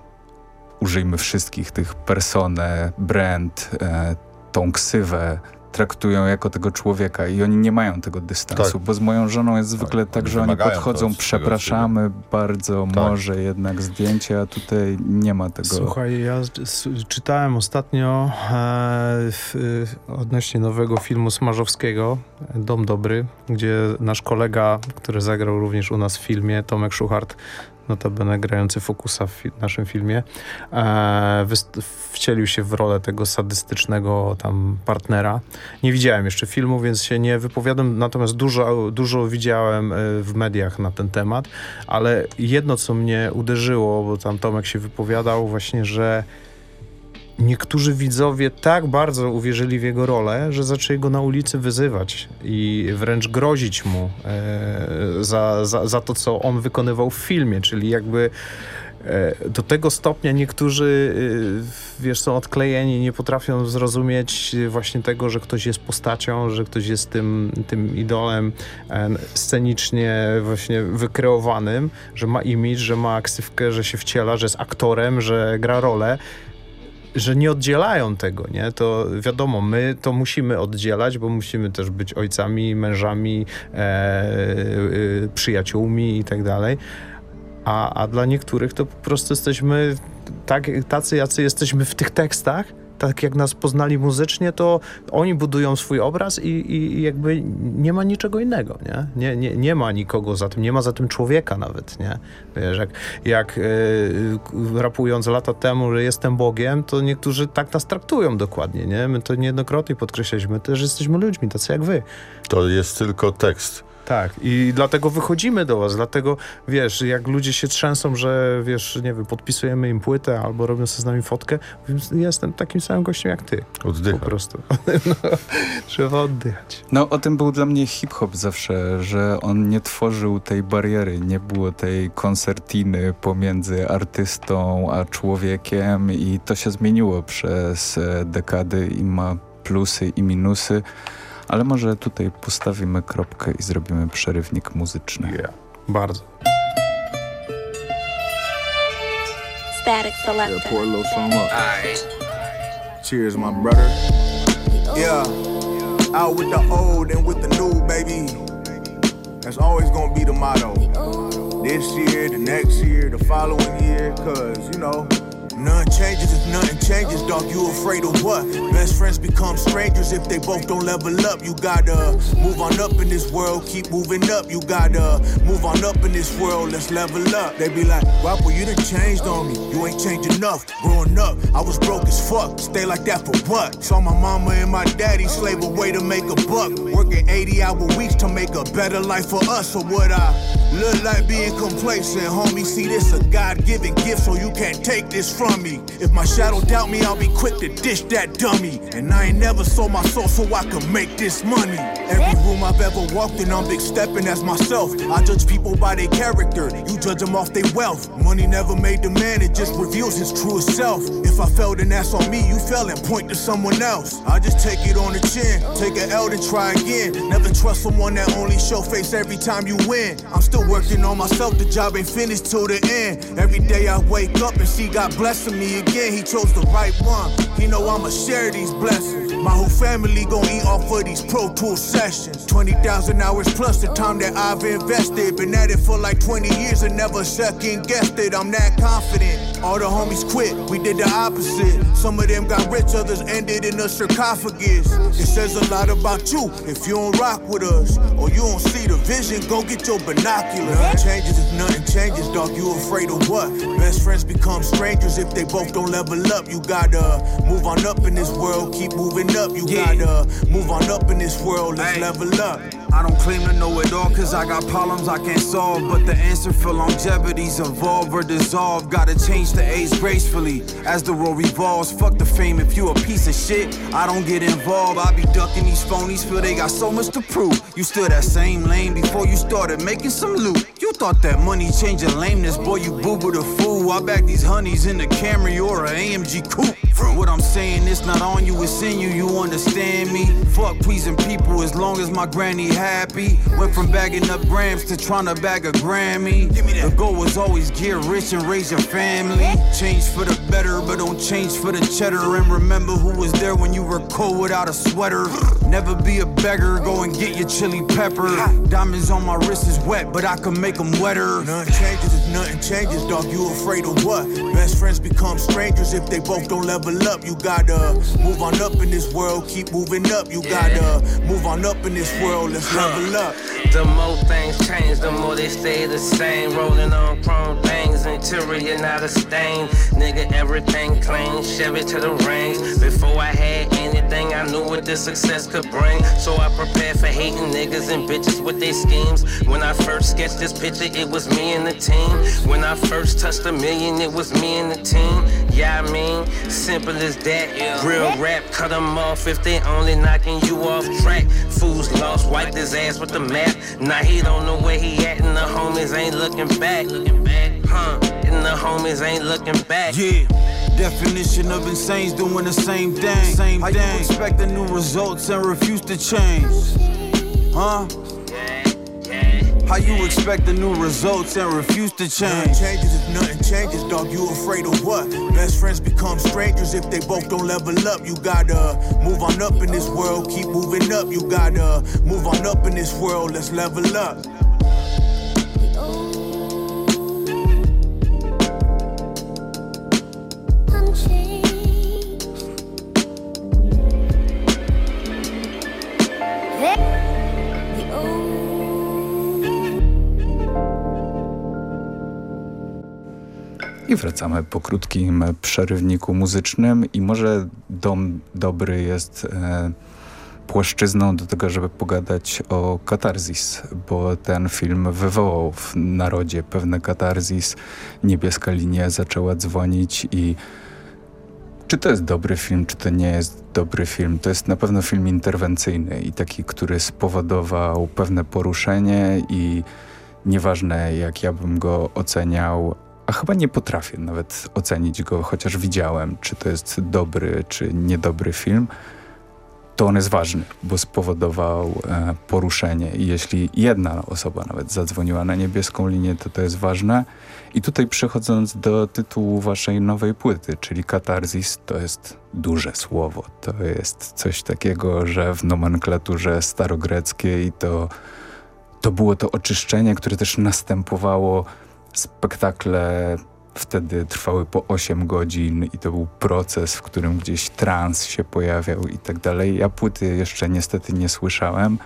użyjmy wszystkich tych personę, brand, e, tą ksywę traktują jako tego człowieka i oni nie mają tego dystansu, Tak. bo z moją żoną jest zwykle tak, oni że oni podchodzą, przepraszamy bardzo, Tak. może jednak zdjęcie, a tutaj nie ma tego. Słuchaj, ja czytałem ostatnio e, w, y, odnośnie nowego filmu Smarzowskiego, Dom Dobry, gdzie nasz kolega, który zagrał również u nas w filmie, Tomek Szuchart, notabene grający Fokusa w naszym filmie, e, wcielił się w rolę tego sadystycznego tam partnera. Nie widziałem jeszcze filmu, więc się nie wypowiadam, natomiast dużo, dużo widziałem e, w mediach na ten temat, ale jedno, co mnie uderzyło, bo tam Tomek się wypowiadał właśnie, że niektórzy widzowie tak bardzo uwierzyli w jego rolę, że zaczęli go na ulicy wyzywać i wręcz grozić mu e, za, za, za to, co on wykonywał w filmie, czyli jakby e, do tego stopnia niektórzy, e, wiesz, są odklejeni, nie potrafią zrozumieć właśnie tego, że ktoś jest postacią, że ktoś jest tym, tym idolem e, scenicznie właśnie wykreowanym, że ma imidż, że ma ksywkę, że się wciela, że jest aktorem, że gra rolę że nie oddzielają tego, nie? To wiadomo, my to musimy oddzielać, bo musimy też być ojcami, mężami, e, e, przyjaciółmi i tak dalej. A, a dla niektórych to po prostu jesteśmy tak, tacy, jacy jesteśmy w tych tekstach, tak jak nas poznali muzycznie, to oni budują swój obraz i, i jakby nie ma niczego innego, nie? Nie, nie? nie ma nikogo za tym, nie ma za tym człowieka nawet, nie? Wiesz, jak, jak e, rapując lata temu, że jestem Bogiem, to niektórzy tak nas traktują dokładnie, nie? My to niejednokrotnie podkreślaliśmy, też jesteśmy ludźmi, tacy jak wy. To jest tylko tekst. Tak, i dlatego wychodzimy do was, dlatego, wiesz, jak ludzie się trzęsą, że, wiesz, nie wiem, podpisujemy im płytę albo robią sobie z nami fotkę, więc jestem takim samym gościem jak ty. Oddycha. Po prostu. <laughs> No, trzeba oddychać. No o tym był dla mnie hip-hop zawsze, że on nie tworzył tej bariery, nie było tej koncertiny pomiędzy artystą a człowiekiem i to się zmieniło przez e, dekady i ma plusy i minusy, ale może tutaj postawimy kropkę i zrobimy przerywnik muzyczny. Yeah. Bardzo. Static Yeah, selector. pour a little something up. Cheers, my brother. Yeah, out with the old and with the new, baby. That's always gonna be the motto. This year, the next year, the following year, cause you know, None changes if nothing changes, dog. You afraid of what? Best friends become strangers if they both don't level up. You gotta move on up in this world, keep moving up. You gotta move on up in this world, let's level up. They be like, Rapper, you done changed on me. You ain't changed enough. Growing up, I was broke as fuck. Stay like that for what? Saw my mama and my daddy slave away to make a buck. Working 80 hour weeks to make a better life for us. So what I look like being complacent, homie. See, this a God given gift, so you can't take this from me. If my shadow doubt me, I'll be quick to dish that dummy. And I ain't never sold my soul so I can make this money. Every room I've ever walked in, I'm big stepping as myself. I judge people by their character, you judge them off their wealth. Money never made the man, it just reveals his truest self. If I failed, then that's on me. You fell and point to someone else. I just take it on the chin, take an L, then try again. Never trust someone that only show face every time you win. I'm still working on myself, the job ain't finished till the end. Every day I wake up and see God me again. He chose the right one. He know I'ma share these blessings. My whole family gon' eat off of these Pro Tool sessions. 20,000 hours plus the time that I've invested. Been at it for like 20 years and never second guessed it. I'm that confident. All the homies quit, we did the opposite. Some of them got rich, others ended in a sarcophagus. It says a lot about you if you don't rock with us. Or you don't see the vision, go get your binoculars. Nothing changes if nothing changes, dog. You afraid of what? Best friends become strangers if they both don't level up. You gotta move on up in this world, keep moving up. You gotta move on up in this world, let's level up. I don't claim to know it all, cause I got problems I can't solve. But the answer for longevity's evolve or dissolve. Gotta change the age gracefully as the world revolves. Fuck the fame if you a piece of shit. I don't get involved. I be ducking these phonies, feel they got so much to prove. You still that same lane before you started making some loot. You thought that money changed your lameness, boy, you boo boo the fool. I back these honeys in the Camry or a AMG coupe. What I'm saying, it's not on you, it's in you, you understand me. Fuck pleasing people as long as my granny happy. Went from bagging up grams to trying to bag a Grammy. The goal was always get rich and raise your family. Change for the better, but don't change for the cheddar. And remember who was there when you were cold without a sweater. Never be a beggar, go and get your chili pepper. Diamonds on my wrist is wet, but I can make them wetter. Nothing changes if nothing changes, dog. You afraid of what? Best friends become strangers if they both don't level up. You gotta move on up in this world, keep moving up. You gotta move on up in this world, let's level up. The more things change, the more they stay the same. Rolling on chrome things, interior not a stain. Nigga, everything clean, Chevy to the range. Before I had anything, I knew what this success could bring. So I prepared for hating niggas and bitches with their schemes. When I first sketched this picture, it was me and the team. When I first touched a million, it was me and the team. Yeah, I mean, simple as that. Real rap, cut them off if they only knocking you off track. Fools lost, wiped his ass with the map. Now he don't know where he at, and the homies ain't looking back. Looking back, huh? And the homies ain't looking back. Yeah. Definition of insane's doing the same thing. Same How thing. you expect the new results and refuse to change? Huh? How you expect the new results and refuse to change? Nothing changes if nothing changes, dog. You afraid of what? Best friends become strangers if they both don't level up. You gotta move on up in this world, keep moving up. You gotta move on up in this world, let's level up. I wracamy po krótkim przerywniku muzycznym i może Dom Dobry jest e, płaszczyzną do tego, żeby pogadać o katarzis, bo ten film wywołał w narodzie pewne katarzis. Niebieska linia zaczęła dzwonić i czy to jest dobry film, czy to nie jest dobry film? To jest na pewno film interwencyjny i taki, który spowodował pewne poruszenie i nieważne jak ja bym go oceniał, a chyba nie potrafię nawet ocenić go, chociaż widziałem, czy to jest dobry, czy niedobry film, to on jest ważny, bo spowodował e, poruszenie i jeśli jedna osoba nawet zadzwoniła na niebieską linię, to to jest ważne. I tutaj przechodząc do tytułu waszej nowej płyty, czyli katarzis, to jest duże słowo. To jest coś takiego, że w nomenklaturze starogreckiej to, to było to oczyszczenie, które też następowało spektakle wtedy trwały po 8 godzin i to był proces, w którym gdzieś trans się pojawiał i tak dalej. Ja płyty jeszcze niestety nie słyszałem.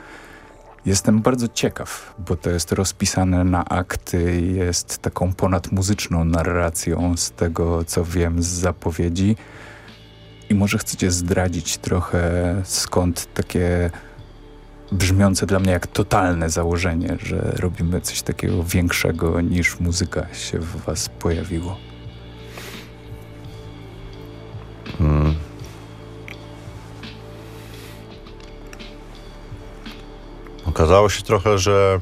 Jestem bardzo ciekaw, bo to jest rozpisane na akty, jest taką ponadmuzyczną narracją z tego, co wiem z zapowiedzi. I może chcecie zdradzić trochę skąd takie brzmiące dla mnie jak totalne założenie, że robimy coś takiego większego niż muzyka się w was pojawiło. Hmm. Okazało się trochę, że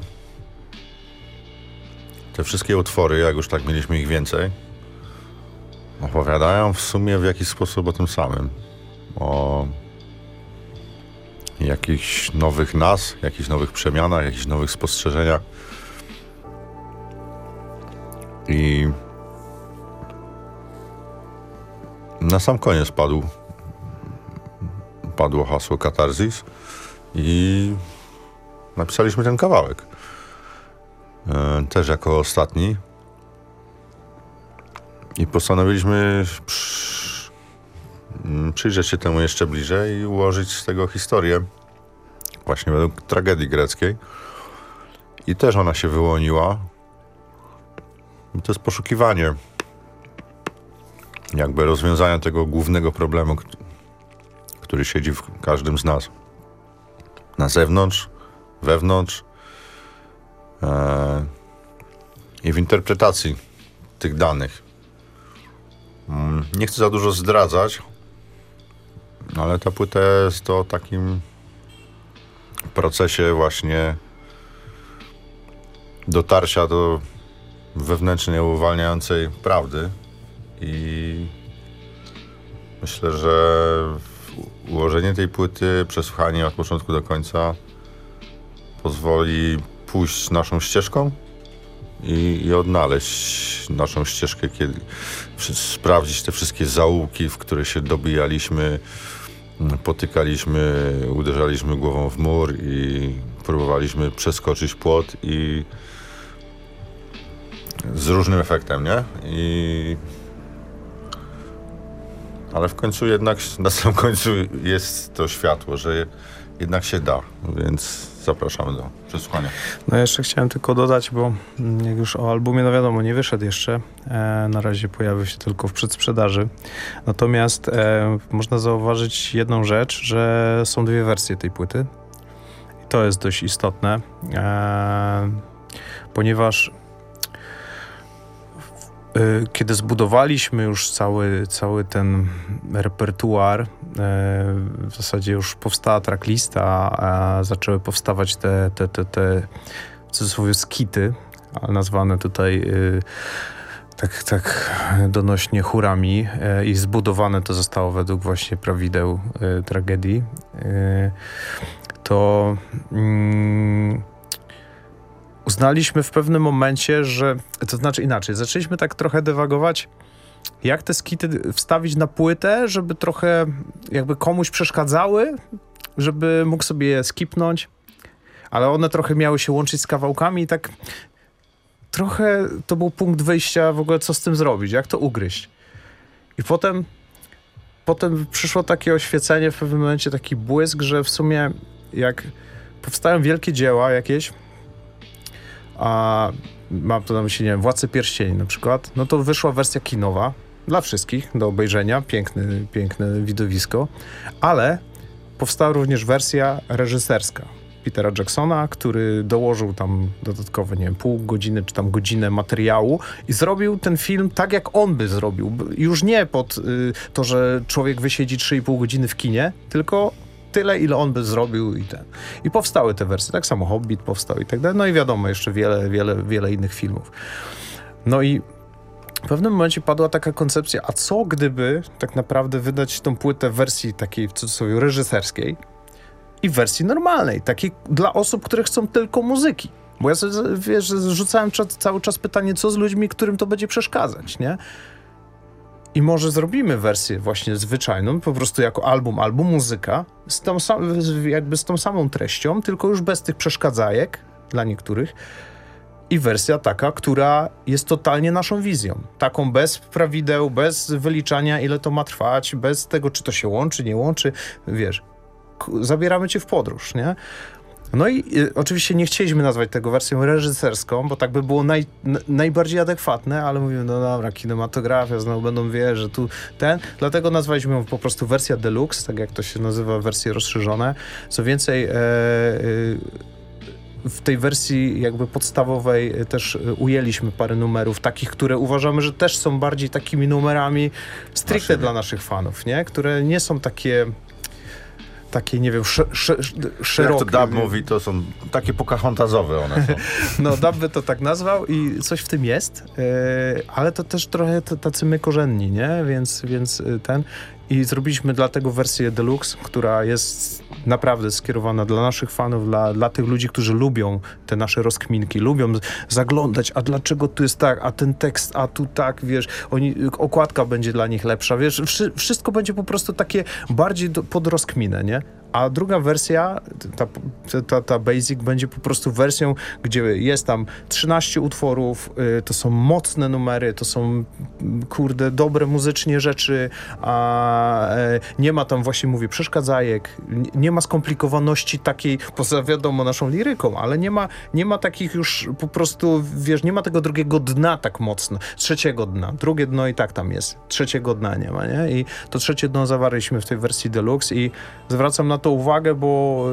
te wszystkie utwory, jak już tak mieliśmy ich więcej, opowiadają w sumie w jakiś sposób o tym samym. O jakichś nowych nas, jakichś nowych przemianach, jakichś nowych spostrzeżeniach. I na sam koniec padł, padło hasło katarzis i napisaliśmy ten kawałek. E, też jako ostatni. I postanowiliśmy przy, przyjrzeć się temu jeszcze bliżej i ułożyć z tego historię właśnie według tragedii greckiej. I też ona się wyłoniła. I to jest poszukiwanie jakby rozwiązania tego głównego problemu, który siedzi w każdym z nas. Na zewnątrz, wewnątrz e, i w interpretacji tych danych. Mm, Nie chcę za dużo zdradzać, ale ta płyta jest o takim procesie właśnie dotarcia do wewnętrznie uwalniającej prawdy. I myślę, że ułożenie tej płyty, przesłuchanie od początku do końca pozwoli pójść naszą ścieżką i, i odnaleźć naszą ścieżkę, kiedy sprawdzić te wszystkie zaułki, w które się dobijaliśmy, potykaliśmy, uderzaliśmy głową w mur i próbowaliśmy przeskoczyć płot i z różnym efektem, nie? I ale w końcu jednak, na samym końcu jest to światło, że jednak się da, więc zapraszamy do przesłuchania. No jeszcze chciałem tylko dodać, bo jak już o albumie, no wiadomo, nie wyszedł jeszcze. E, na razie pojawił się tylko w przedsprzedaży. Natomiast e, można zauważyć jedną rzecz, że są dwie wersje tej płyty. I to jest dość istotne, e, ponieważ kiedy zbudowaliśmy już cały, cały ten repertuar, e, w zasadzie już powstała tracklista, a zaczęły powstawać te, te, te, te w cudzysłowie skity, nazwane tutaj y, tak, tak donośnie chórami i zbudowane to zostało według właśnie prawideł tragedii, to mm, uznaliśmy w pewnym momencie, że to znaczy inaczej, zaczęliśmy tak trochę dywagować, jak te skity wstawić na płytę, żeby trochę jakby komuś przeszkadzały, żeby mógł sobie je skipnąć, ale one trochę miały się łączyć z kawałkami i tak trochę to był punkt wyjścia w ogóle, co z tym zrobić, jak to ugryźć. I potem, potem przyszło takie oświecenie, w pewnym momencie taki błysk, że w sumie jak powstają wielkie dzieła jakieś, a mam to na myśli, nie wiem, Władcy Pierścieni na przykład, no to wyszła wersja kinowa dla wszystkich do obejrzenia, piękny, piękne widowisko, ale powstała również wersja reżyserska Petera Jacksona, który dołożył tam dodatkowe, nie wiem, pół godziny czy tam godzinę materiału i zrobił ten film tak, jak on by zrobił. Już nie pod y, to, że człowiek wysiedzi 3,5 godziny w kinie, tylko tyle, ile on by zrobił i ten. I powstały te wersje, tak samo Hobbit powstał i tak dalej. No i wiadomo, jeszcze wiele, wiele, wiele innych filmów. No i w pewnym momencie padła taka koncepcja, a co gdyby tak naprawdę wydać tą płytę w wersji takiej w cudzysłowie reżyserskiej i w wersji normalnej, takiej dla osób, które chcą tylko muzyki. Bo ja sobie, wiesz, rzucałem cały czas pytanie, co z ludźmi, którym to będzie przeszkadzać, nie? I może zrobimy wersję właśnie zwyczajną, po prostu jako album, album muzyka, z tą, jakby z tą samą treścią, tylko już bez tych przeszkadzajek dla niektórych. i wersja taka, która jest totalnie naszą wizją. Taką bez prawideł, bez wyliczania, ile to ma trwać, bez tego, czy to się łączy, nie łączy. Wiesz, zabieramy cię w podróż, nie? No i y, oczywiście nie chcieliśmy nazwać tego wersją reżyserską, bo tak by było naj, najbardziej adekwatne, ale mówimy, no dobra, kinematografia, znowu będą wie, że tu ten. Dlatego nazwaliśmy ją po prostu wersja deluxe, tak jak to się nazywa, wersje rozszerzone. Co więcej, e, y, w tej wersji jakby podstawowej y, też ujęliśmy parę numerów takich, które uważamy, że też są bardziej takimi numerami stricte dla naszych fanów, nie? Które nie są takie takie, nie wiem, sze, sze, szerokie. Jak to Dab mówi, to są takie pokahontazowe one są. <laughs> No, Dab by to tak nazwał i coś w tym jest, e, ale to też trochę tacy my korzenni, nie? Więc, więc y, ten... I zrobiliśmy dlatego wersję deluxe, która jest naprawdę skierowana dla naszych fanów, dla, dla tych ludzi, którzy lubią te nasze rozkminki, lubią zaglądać, a dlaczego tu jest tak, a ten tekst, a tu tak, wiesz, oni, okładka będzie dla nich lepsza, wiesz, wszy, wszystko będzie po prostu takie bardziej do, pod rozkminę, nie? A druga wersja, ta, ta, ta basic, będzie po prostu wersją, gdzie jest tam 13 utworów, y, to są mocne numery, to są, mm, kurde, dobre muzycznie rzeczy, a e, nie ma tam, właśnie mówię, przeszkadzajek, nie- ma skomplikowaności takiej, poza wiadomo naszą liryką, ale nie ma, nie ma takich już po prostu, wiesz, nie ma tego drugiego dna tak mocno, trzeciego dna, drugie dno i tak tam jest, trzeciego dna nie ma, nie? I to trzecie dno zawarliśmy w tej wersji deluxe i zwracam na to uwagę, bo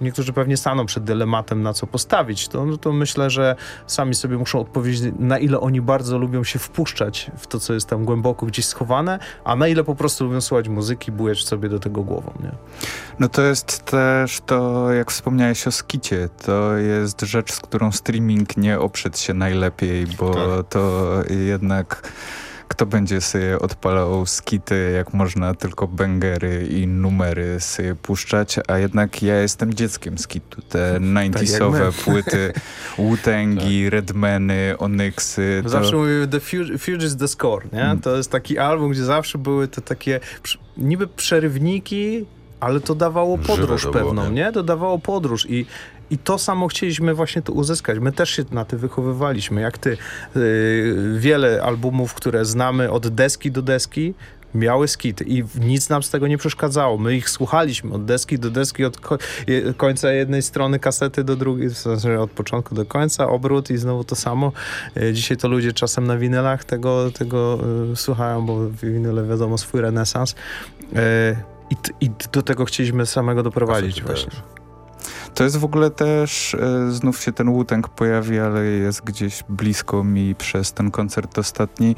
y, niektórzy pewnie staną przed dylematem, na co postawić. To, no to myślę, że sami sobie muszą odpowiedzieć, na ile oni bardzo lubią się wpuszczać w to, co jest tam głęboko gdzieś schowane, a na ile po prostu lubią słuchać muzyki, bujać sobie do tego głową, nie? No to jest też to, jak wspomniałeś o skicie, to jest rzecz, z którą streaming nie oprzedł się najlepiej, bo Tak. to jednak kto będzie sobie odpalał skity, jak można tylko bęgery i numery sobie puszczać, a jednak ja jestem dzieckiem skitu. Te 90sowe my. płyty, <laughs> Wu-Tangi, Redmany, Onyxy. To... Zawsze mówimy The Fuge, is the Score, nie? Mm. To jest taki album, gdzie zawsze były te takie niby przerywniki, ale to dawało podróż pewną, nie? To dawało podróż i i to samo chcieliśmy właśnie tu uzyskać. My też się na tym wychowywaliśmy. Jak ty, yy, wiele albumów, które znamy od deski do deski, miały skity i nic nam z tego nie przeszkadzało. My ich słuchaliśmy od deski do deski, od ko końca jednej strony kasety do drugiej, w sensie od początku do końca, obrót i znowu to samo. E, Dzisiaj to ludzie czasem na winylach tego, tego e, słuchają, bo winyle wiadomo swój renesans. E, I, I do tego chcieliśmy samego doprowadzić właśnie. To jest w ogóle też, e, znów się ten Wu-Tang pojawi, ale jest gdzieś blisko mi przez ten koncert ostatni.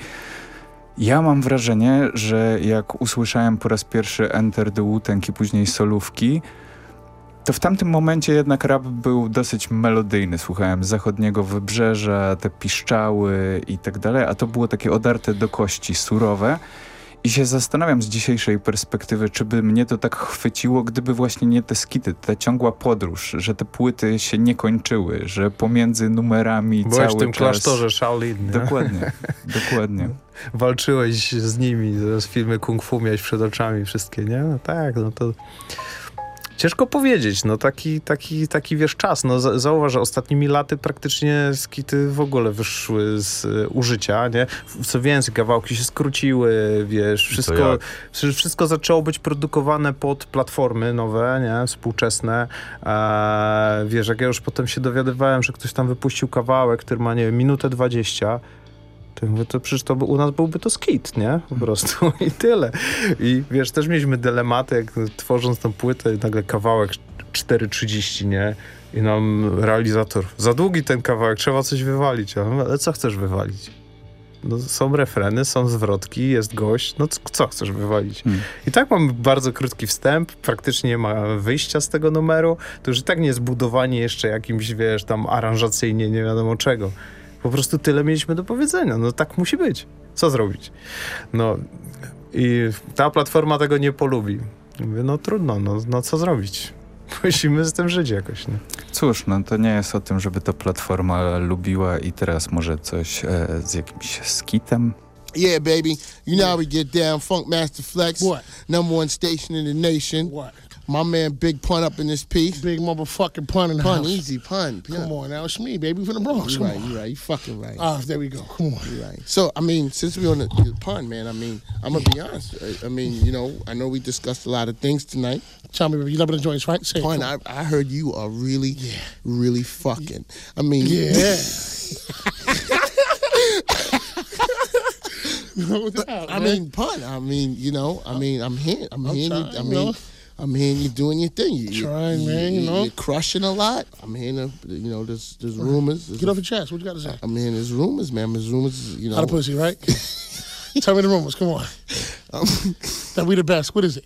Ja mam wrażenie, że jak usłyszałem po raz pierwszy Enter the Wu-Tang i później solówki, to w tamtym momencie jednak rap był dosyć melodyjny. Słuchałem zachodniego wybrzeża, te piszczały i tak dalej, a to było takie odarte do kości, surowe. I się zastanawiam z dzisiejszej perspektywy, czy by mnie to tak chwyciło, gdyby właśnie nie te skity, ta ciągła podróż, że te płyty się nie kończyły, że pomiędzy numerami Byłeś cały w tym czas... klasztorze Shaolin, nie? Dokładnie, dokładnie. <laughs> Walczyłeś z nimi, z filmy Kung Fu miałeś przed oczami wszystkie, nie? No tak, no to... Ciężko powiedzieć, no taki, taki, taki wiesz czas. No za- zauważ, że ostatnimi laty praktycznie skity w ogóle wyszły z y, użycia, nie? Co więcej, kawałki się skróciły, wiesz, wszystko, wszystko zaczęło być produkowane pod platformy nowe, nie? Współczesne. E, wiesz, jak ja już potem się dowiadywałem, że ktoś tam wypuścił kawałek, który ma, nie wiem, minutę 20, to mówię, to przecież to u nas byłby to skit, nie? Po prostu <laughs> i tyle. I wiesz, też mieliśmy dylematy, jak tworząc tą płytę, nagle kawałek 4.30, nie? I nam realizator, za długi ten kawałek, trzeba coś wywalić. Ja mówię, ale co chcesz wywalić? No, są refreny, są zwrotki, jest gość, no co chcesz wywalić? Hmm. I tak mamy bardzo krótki wstęp, praktycznie nie ma wyjścia z tego numeru, to już i tak nie jest budowanie jeszcze jakimś, wiesz, tam aranżacyjnie, nie wiadomo czego. Po prostu tyle mieliśmy do powiedzenia, no tak musi być. Co zrobić? No i ta platforma tego nie polubi. Mówię, no trudno, no, no co zrobić? <laughs> Musimy z tym żyć jakoś, nie? Cóż, no to nie jest o tym, żeby to platforma lubiła i teraz może coś e, z jakimś skitem. Yeah, baby. You know how we get down. Funk Master Flex. What? Number one station in the nation. What? My man Big Pun up in this piece. Big motherfucking pun in the Pun, house. easy pun. Come on now, it's me, baby, from the Bronx. You right, you right, you fucking right. Ah, there we go. Come on. You right. So I mean, since we on the, the pun, man, I mean, I'm gonna be honest. I, I mean, you know, I know we discussed a lot of things tonight. Tell me, you loving the joints, right? Say. Pun, I, I heard you are really, really fucking. I mean, Yeah. <laughs> <laughs> No doubt, I man. mean, pun. I mean, you know, I mean, I'm hearing, I'm, I'm trying, I you mean, know. I'm hearing you doing your thing. You, Trying, man, you know. You're crushing a lot. I'm hearing, a, you know, there's, there's rumors. There's Get off your chest. What you got to say? I'm hearing there's rumors, man. There's rumors, you know. Out of pussy, right? <laughs> Tell me the rumors. Come on. <laughs> that we the best. What is it?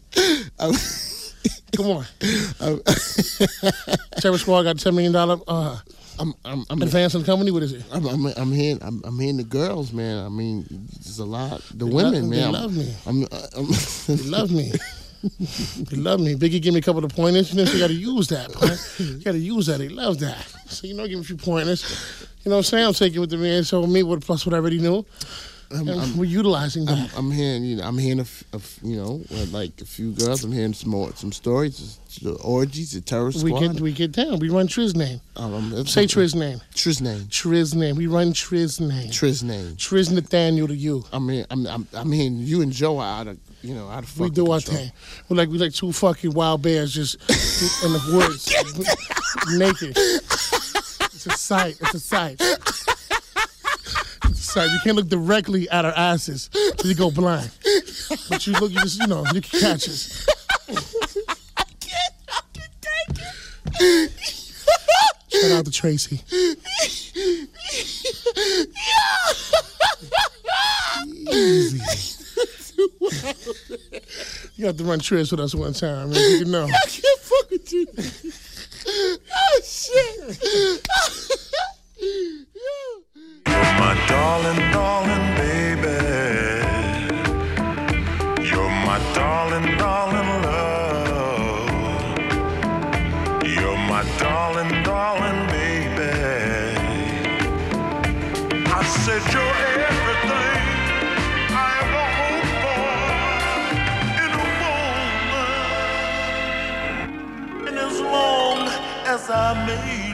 <laughs> Come on. Terror Squad got ten million dollar uh, I'm, I'm, I'm advance on the company. What is it? I'm, I'm, I'm hearing, I'm, I'm hearing the girls, man. I mean, there's a lot. The They women, man. they I'm- love me. I'm, I'm, They love me. <laughs> they love me. Biggie give me a couple of pointers. You know, you got to use that. Man. You got to use that. They love that. So you know, give me a few pointers. You know what I'm saying? I'm taking what the man So, me, what plus what I already knew. I'm, I'm- we're utilizing that. I'm, I'm hearing, you know, I'm hearing a, f- a f- you know, uh, like a few girls. I'm hearing some more, some stories, the orgies, the terror we squad. get we get down. We run Triz name. Um, Say Triz name. Triz name. Triz name. We run Triz name. Triz name. Triz Nathaniel to you. I mean, I'm, I'm, I'm hearing you and Joe are out of, you know, out of We do our thing. We're like we like two fucking wild bears just <laughs> in the woods, naked. It's a sight. It's a sight. You can't look directly at our asses, so you go blind. But you look, you just you know, you can catch us. I can't, I can take it. Shout out to Tracy. Easy. You have to run Triz with us one time, man. You know. I can't fuck with you. oh shit. <laughs> My darling, darling baby. You're my darling, darling love. You're my darling, darling baby. I said you're everything I ever hoped for in a woman. And as long as I may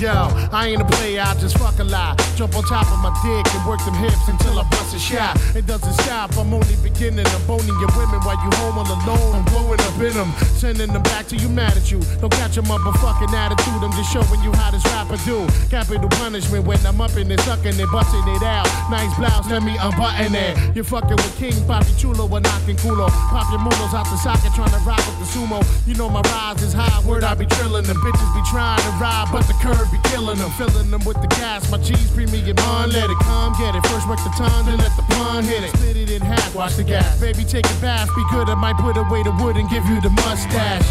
Yo, I ain't a player, I just fuck a lot. Jump on top of my dick and work them hips until I bust a shot. It doesn't stop, I'm only beginning. I'm boning your women while you home all alone. I'm blowing up in them, sending them back to you mad at you. Don't catch a motherfucking attitude, I'm just showing you how this rapper do. Capital punishment when I'm up in it, sucking it, busting it out. Nice blouse, let me unbutton it. You're fucking with King Papi Chulo, we're knocking culo. Pop your mulos out the socket, trying to rock with the sumo. You know my rise is high, word I be trillin' The Bitches be trying to ride, but the curve be killing them. Filling them with the gas, my cheese premium on. Let it come, get it. First work the tongue, then let the pun hit it. Split it in half, watch the gas. Baby, take a bath, be good. I might put away the wood and give you the mustache.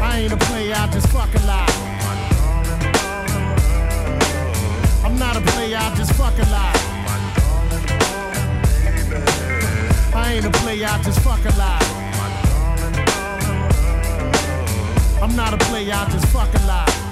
I ain't a player, I just fuck a lot. I'm not a player, I just fuck a lot. I ain't a player, I just fuck a lot. I'm not a player, I just fuck a lot.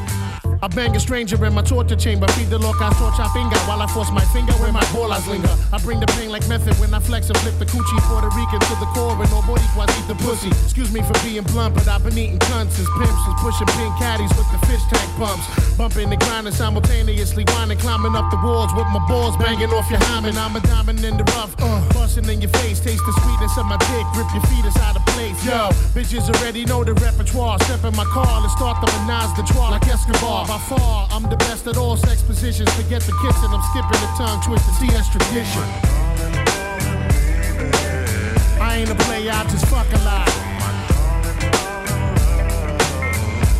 I bang a stranger in my torture chamber. Feed the loca torcha finger while I force my finger where my bolas linger. I bring the pain like method when I flex and flip the coochie Puerto Rican to the core and nobody quite eat the pussy. Excuse me for being blunt, but I've been eating cunts as pimps was pushing pink caddies with the fish tank pumps. Bumping and grinding simultaneously, whining, climbing up the walls with my balls banging off your hymen. I'm a diamond in the rough, uh, busting in your face. Taste the sweetness of my dick, rip your fetus out of place. Yo, bitches already know the repertoire. Step in my car, let's start the menage the trois like Escobar. By far, I'm the best at all sex positions. Forget the kissing, I'm skipping the tongue twisting. See, that's tradition. I ain't a player, I just fuck a lot.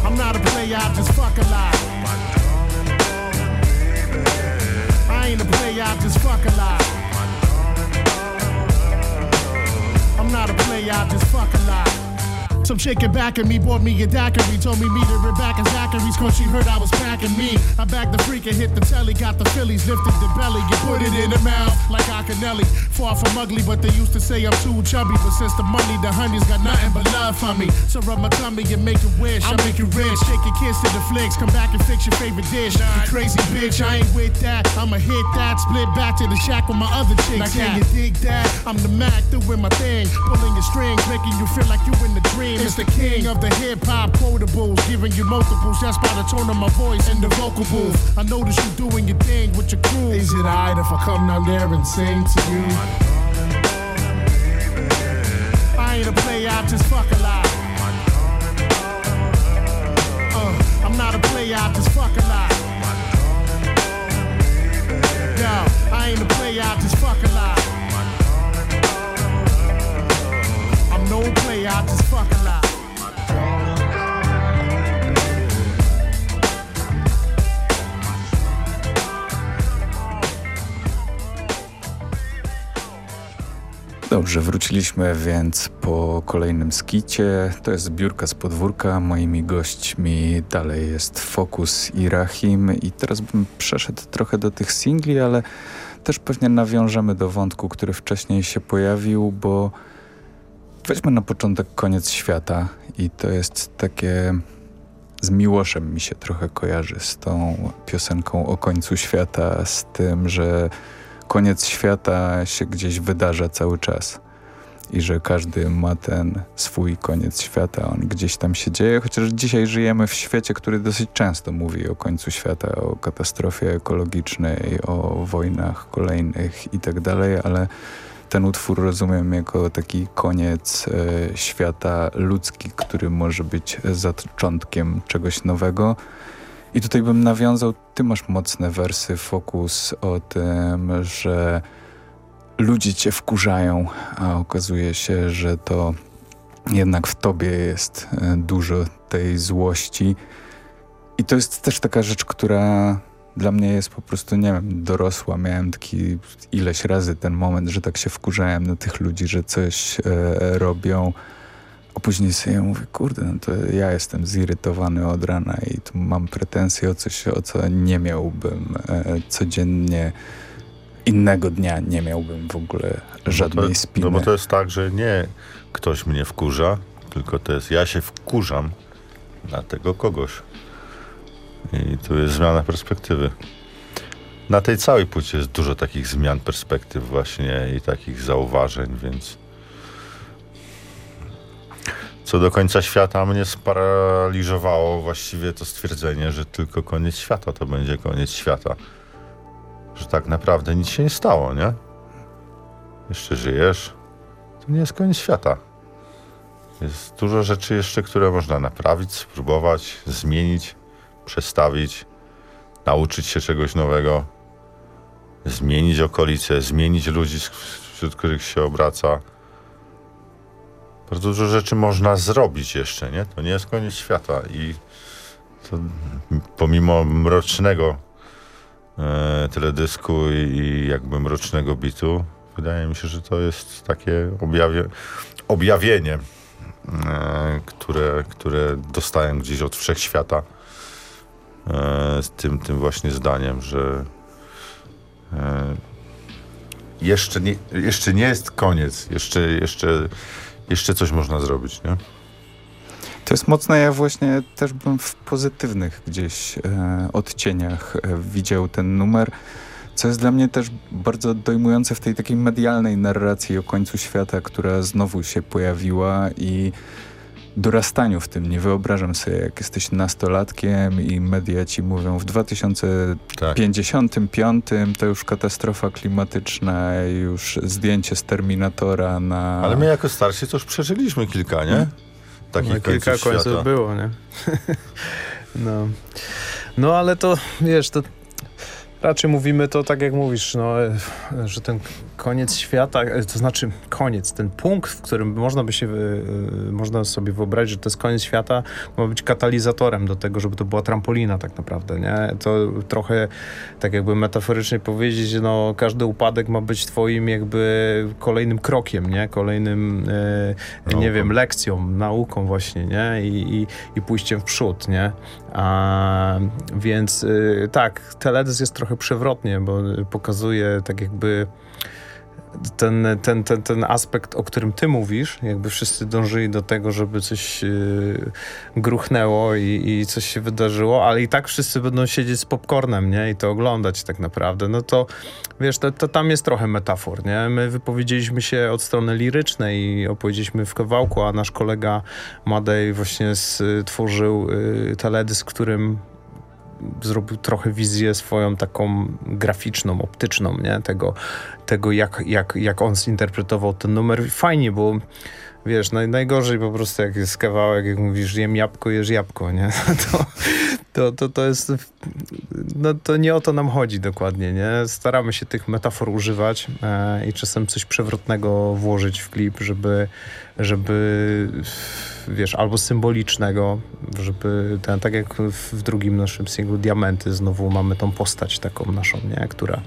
I'm not a player, I just fuck a lot. I ain't a player, I just fuck a lot. I'm not a player, I just fuck a lot. Some chicken back at me bought me a daiquiri. Told me meet her back at Zachary's cause she heard I was packing me. I backed the freak and hit the telly. Got the Phillies, lifted the belly. You put it in the mouth like Acanelli. Far from ugly, but they used to say I'm too chubby. But since the money, the honey's got nothing but love for me. So rub my tummy and make a wish. I make you rich. Shake your kids to the flicks. Come back and fix your favorite dish. You crazy bitch, I ain't with that. I'ma hit that. Split back to the shack with my other chicks. Now can you dig that? I'm the Mac doing my thing. Pulling your strings, making you feel like you in the dream. It's the king of the hip hop quotables. Giving you multiples. That's by the tone of my voice and the vocal booth. I notice you doing your thing with your crew. Is it alright if I come down there and sing to you? I ain't a player, I just fuck a lot. Uh, I'm not a player, I just fuck a lot. Yo, I ain't a player, I just fuck a lot. I'm no player, I just fuck a lot. Dobrze, wróciliśmy więc po kolejnym skicie. To jest zbiórka z podwórka. Moimi gośćmi dalej jest Fokus i Rahim. I teraz bym przeszedł trochę do tych singli, ale też pewnie nawiążemy do wątku, który wcześniej się pojawił, bo weźmy na początek koniec świata. I to jest takie z Miłoszem mi się trochę kojarzy z tą piosenką o końcu świata, z tym, że koniec świata się gdzieś wydarza cały czas i że każdy ma ten swój koniec świata, on gdzieś tam się dzieje, chociaż dzisiaj żyjemy w świecie, który dosyć często mówi o końcu świata, o katastrofie ekologicznej, o wojnach kolejnych i tak dalej, ale ten utwór rozumiem jako taki koniec e, świata ludzki, który może być zaczątkiem czegoś nowego. I tutaj bym nawiązał, ty masz mocne wersy, fokus o tym, że ludzie cię wkurzają, a okazuje się, że to jednak w tobie jest e, dużo tej złości. I to jest też taka rzecz, która dla mnie jest po prostu, nie wiem, dorosła. Miałem taki ileś razy ten moment, że tak się wkurzałem na tych ludzi, że coś e, robią. A później sobie mówię, kurde, no to ja jestem zirytowany od rana i tu mam pretensje o coś, o co nie miałbym e, codziennie. Innego dnia nie miałbym w ogóle żadnej no spiny. No bo to jest tak, że nie ktoś mnie wkurza, tylko to jest ja się wkurzam na tego kogoś. I tu jest zmiana perspektywy. Na tej całej płycie jest dużo takich zmian perspektyw właśnie i takich zauważeń, więc co do końca świata mnie sparaliżowało właściwie to stwierdzenie, że tylko koniec świata to będzie koniec świata. Że tak naprawdę nic się nie stało, nie? Jeszcze żyjesz, to nie jest koniec świata. Jest dużo rzeczy jeszcze, które można naprawić, spróbować, zmienić, przestawić, nauczyć się czegoś nowego, zmienić okolice, zmienić ludzi, wśród których się obraca. Bardzo dużo rzeczy można zrobić jeszcze, nie? To nie jest koniec świata i to pomimo mrocznego e, teledysku i, i jakby mrocznego bitu, wydaje mi się, że to jest takie objawie, objawienie, e, które, które dostałem gdzieś od wszechświata e, z tym, tym właśnie zdaniem, że e, jeszcze nie, jeszcze nie jest koniec, jeszcze, jeszcze, jeszcze coś można zrobić, nie? To jest mocne. Ja właśnie też bym w pozytywnych gdzieś e, odcieniach e, widział ten numer, co jest dla mnie też bardzo dojmujące w tej takiej medialnej narracji o końcu świata, która znowu się pojawiła i dorastaniu w tym. Nie wyobrażam sobie, jak jesteś nastolatkiem i media ci mówią w 2055 to już katastrofa klimatyczna, już zdjęcie z Terminatora na... Ale my jako starsi to już przeżyliśmy kilka, nie? Takich no, kilka końców końców było, nie? <laughs> no. no ale to, wiesz, to Raczej mówimy to tak jak mówisz, no, e, że ten koniec świata, e, to znaczy koniec, ten punkt, w którym można by się, e, można sobie wyobrazić, że to jest koniec świata, ma być katalizatorem do tego, żeby to była trampolina tak naprawdę, nie? To trochę tak jakby metaforycznie powiedzieć, no każdy upadek ma być twoim jakby kolejnym krokiem, nie? Kolejnym, nie wiem, lekcją, nauką właśnie, nie? I, i, i pójściem w przód, nie? A, więc y, tak, teledysk jest trochę przewrotnie, bo pokazuje tak jakby ten, ten, ten, ten aspekt, o którym ty mówisz, jakby wszyscy dążyli do tego, żeby coś yy, gruchnęło i, i coś się wydarzyło, ale i tak wszyscy będą siedzieć z popcornem, nie? I to oglądać tak naprawdę. No to, wiesz, to, to tam jest trochę metafor, nie? My wypowiedzieliśmy się od strony lirycznej i opowiedzieliśmy w kawałku, a nasz kolega Madej właśnie stworzył yy, teledysk, którym zrobił trochę wizję swoją taką graficzną, optyczną, nie? Tego, tego jak, jak, jak on zinterpretował ten numer. Fajnie, bo wiesz, naj, najgorzej po prostu jak jest kawałek, jak mówisz, jem jabłko, jesz jabłko, nie? <laughs> To, to, to, to jest, no to nie o to nam chodzi dokładnie, nie? Staramy się tych metafor używać e, i czasem coś przewrotnego włożyć w klip, żeby, żeby wiesz, albo symbolicznego, żeby ten, tak jak w drugim naszym singlu Diamenty, znowu mamy tą postać taką naszą, nie? Która,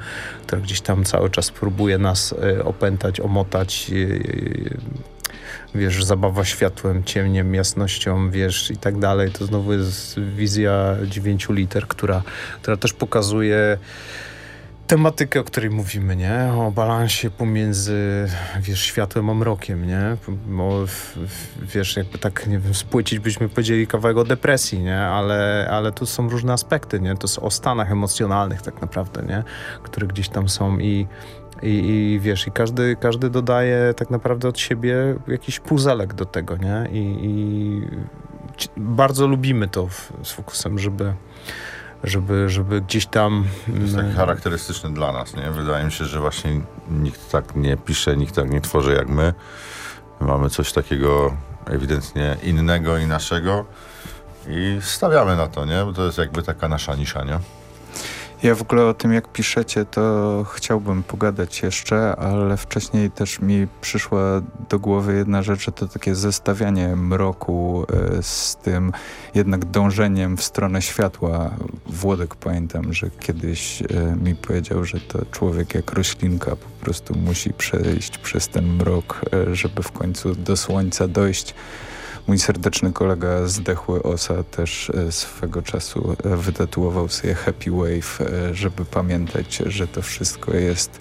która gdzieś tam cały czas próbuje nas y, opętać, omotać, y, wiesz, zabawa światłem, ciemniem, jasnością, wiesz, i tak dalej. To znowu jest wizja dziewięciu liter, która, która też pokazuje tematykę, o której mówimy, nie? O balansie pomiędzy, wiesz, światłem a mrokiem, nie? Bo, wiesz, jakby tak, nie wiem, spłycić byśmy powiedzieli kawałek o depresji, nie? Ale, ale tu są różne aspekty, nie? To są o stanach emocjonalnych tak naprawdę, nie? Które gdzieś tam są i, i, i wiesz, i każdy, każdy dodaje tak naprawdę od siebie jakiś puzelek do tego, nie? I, i bardzo lubimy to w, z Fokusem, żeby żeby, żeby gdzieś tam... To jest tak charakterystyczne dla nas, nie? Wydaje mi się, że właśnie nikt tak nie pisze, nikt tak nie tworzy jak my mamy coś takiego ewidentnie innego i naszego i stawiamy na to, nie? Bo to jest jakby taka nasza nisza, nie? Ja w ogóle o tym, jak piszecie, to chciałbym pogadać jeszcze, ale wcześniej też mi przyszła do głowy jedna rzecz, że to takie zestawianie mroku e, z tym jednak dążeniem w stronę światła. Włodek pamiętam, że kiedyś e, mi powiedział, że to człowiek jak roślinka po prostu musi przejść przez ten mrok, e, żeby w końcu do słońca dojść. Mój serdeczny kolega zdechły Osa też e, swego czasu e, wytatuował sobie Happy Wave, e, żeby pamiętać, że to wszystko jest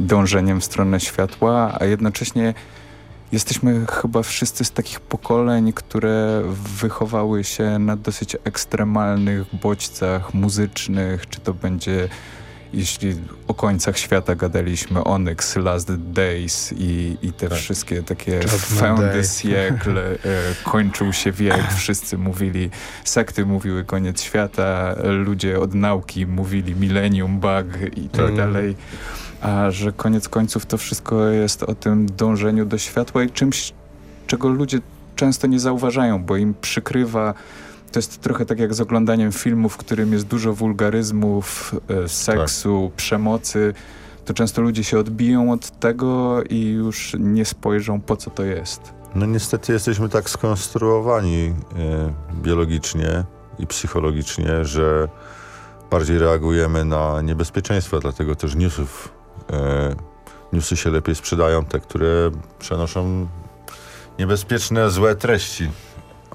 dążeniem w stronę światła, a jednocześnie jesteśmy chyba wszyscy z takich pokoleń, które wychowały się na dosyć ekstremalnych bodźcach muzycznych, czy to będzie jeśli o końcach świata gadaliśmy, Onyx, Last Days i, i te tak. wszystkie takie fędy siècle, <laughs> e, kończył się wiek, wszyscy mówili, sekty mówiły koniec świata, ludzie od nauki mówili millennium bug i tak mm. dalej. A że koniec końców to wszystko jest o tym dążeniu do światła i czymś, czego ludzie często nie zauważają, bo im przykrywa to jest trochę tak jak z oglądaniem filmu, w którym jest dużo wulgaryzmów, e, seksu, tak. przemocy. To często ludzie się odbiją od tego i już nie spojrzą, po co to jest. No niestety jesteśmy tak skonstruowani e, biologicznie i psychologicznie, że bardziej reagujemy na niebezpieczeństwa, dlatego też newsów, e, newsy się lepiej sprzedają, te, które przenoszą niebezpieczne, złe treści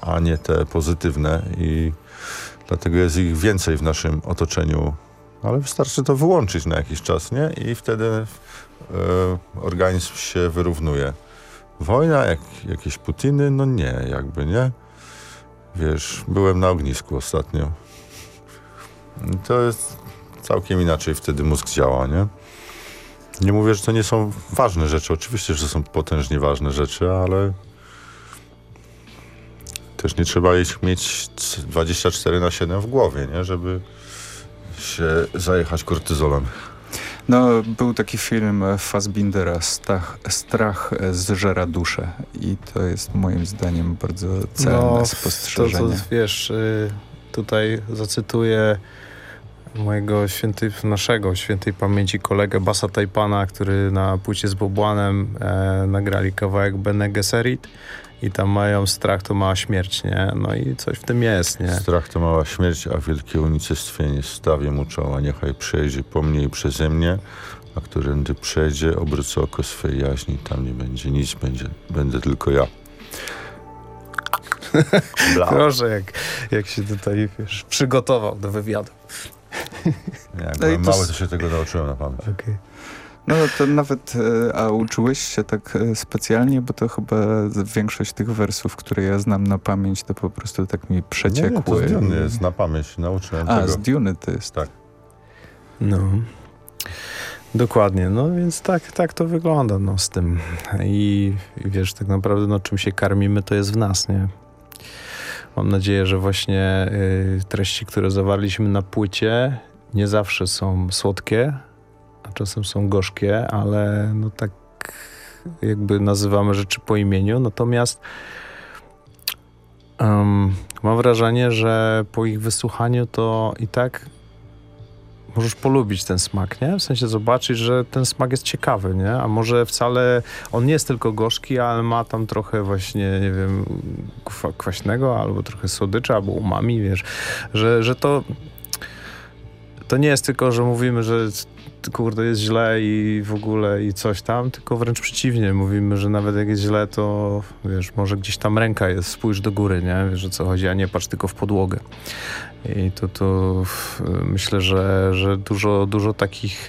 a nie te pozytywne i dlatego jest ich więcej w naszym otoczeniu. Ale wystarczy to wyłączyć na jakiś czas, nie? I wtedy e, organizm się wyrównuje. Wojna, jak, jakieś Putiny, no nie, jakby nie. Wiesz, byłem na ognisku ostatnio. To jest całkiem inaczej wtedy mózg działa, nie? Nie mówię, że to nie są ważne rzeczy. Oczywiście, że są potężnie ważne rzeczy, ale też nie trzeba ich mieć 24 na 7 w głowie, nie? żeby się zajechać kortyzolem. No, był taki film Fassbindera, Stach, Strach zżera duszę i to jest moim zdaniem bardzo celne no, spostrzeżenie. To, to, wiesz, y, tutaj zacytuję mojego świętej, naszego świętej pamięci kolegę Basa Tajpana, który na płycie z Bobłanem e, nagrali kawałek Bene Gesserit i tam mają strach to mała śmierć, nie? No i coś w tym jest, nie? Strach to mała śmierć, a wielkie unicestwienie stawię mu czoła. Niechaj przejdzie po mnie i przeze mnie, a którędy przejdzie, obrócę oko swej jaźni. Tam nie będzie nic, będzie, będę tylko ja. <laughs> Proszę, jak, jak się tutaj wiesz, przygotował do wywiadu. Jak No byłem to mały, to się tego nauczyłem na pamięć. No to nawet, e, a uczyłeś się tak e, specjalnie, bo to chyba większość tych wersów, które ja znam na pamięć, to po prostu tak mi Nie, przeciekły. nie, to z Duny jest na pamięć, nauczyłem A, tego. z Duny to jest. Tak. No. Dokładnie, no więc tak, tak to wygląda no, z tym. I, I wiesz, tak naprawdę no, czym się karmimy, to jest w nas, nie? Mam nadzieję, że właśnie y, treści, które zawarliśmy na płycie, nie zawsze są słodkie, a czasem są gorzkie, ale no tak jakby nazywamy rzeczy po imieniu. Natomiast em, mam wrażenie, że po ich wysłuchaniu to i tak możesz polubić ten smak, nie? W sensie zobaczyć, że ten smak jest ciekawy, nie? A może wcale on nie jest tylko gorzki, ale ma tam trochę właśnie, nie wiem, kwa- kwaśnego, albo trochę słodycza, albo umami, wiesz, że, że to to nie jest tylko, że mówimy, że kurde jest źle i w ogóle i coś tam, tylko wręcz przeciwnie, mówimy, że nawet jak jest źle, to wiesz, może gdzieś tam ręka jest, spójrz do góry, nie? Wiesz o co chodzi, a nie patrz tylko w podłogę. I to, to myślę, że, że dużo, dużo takich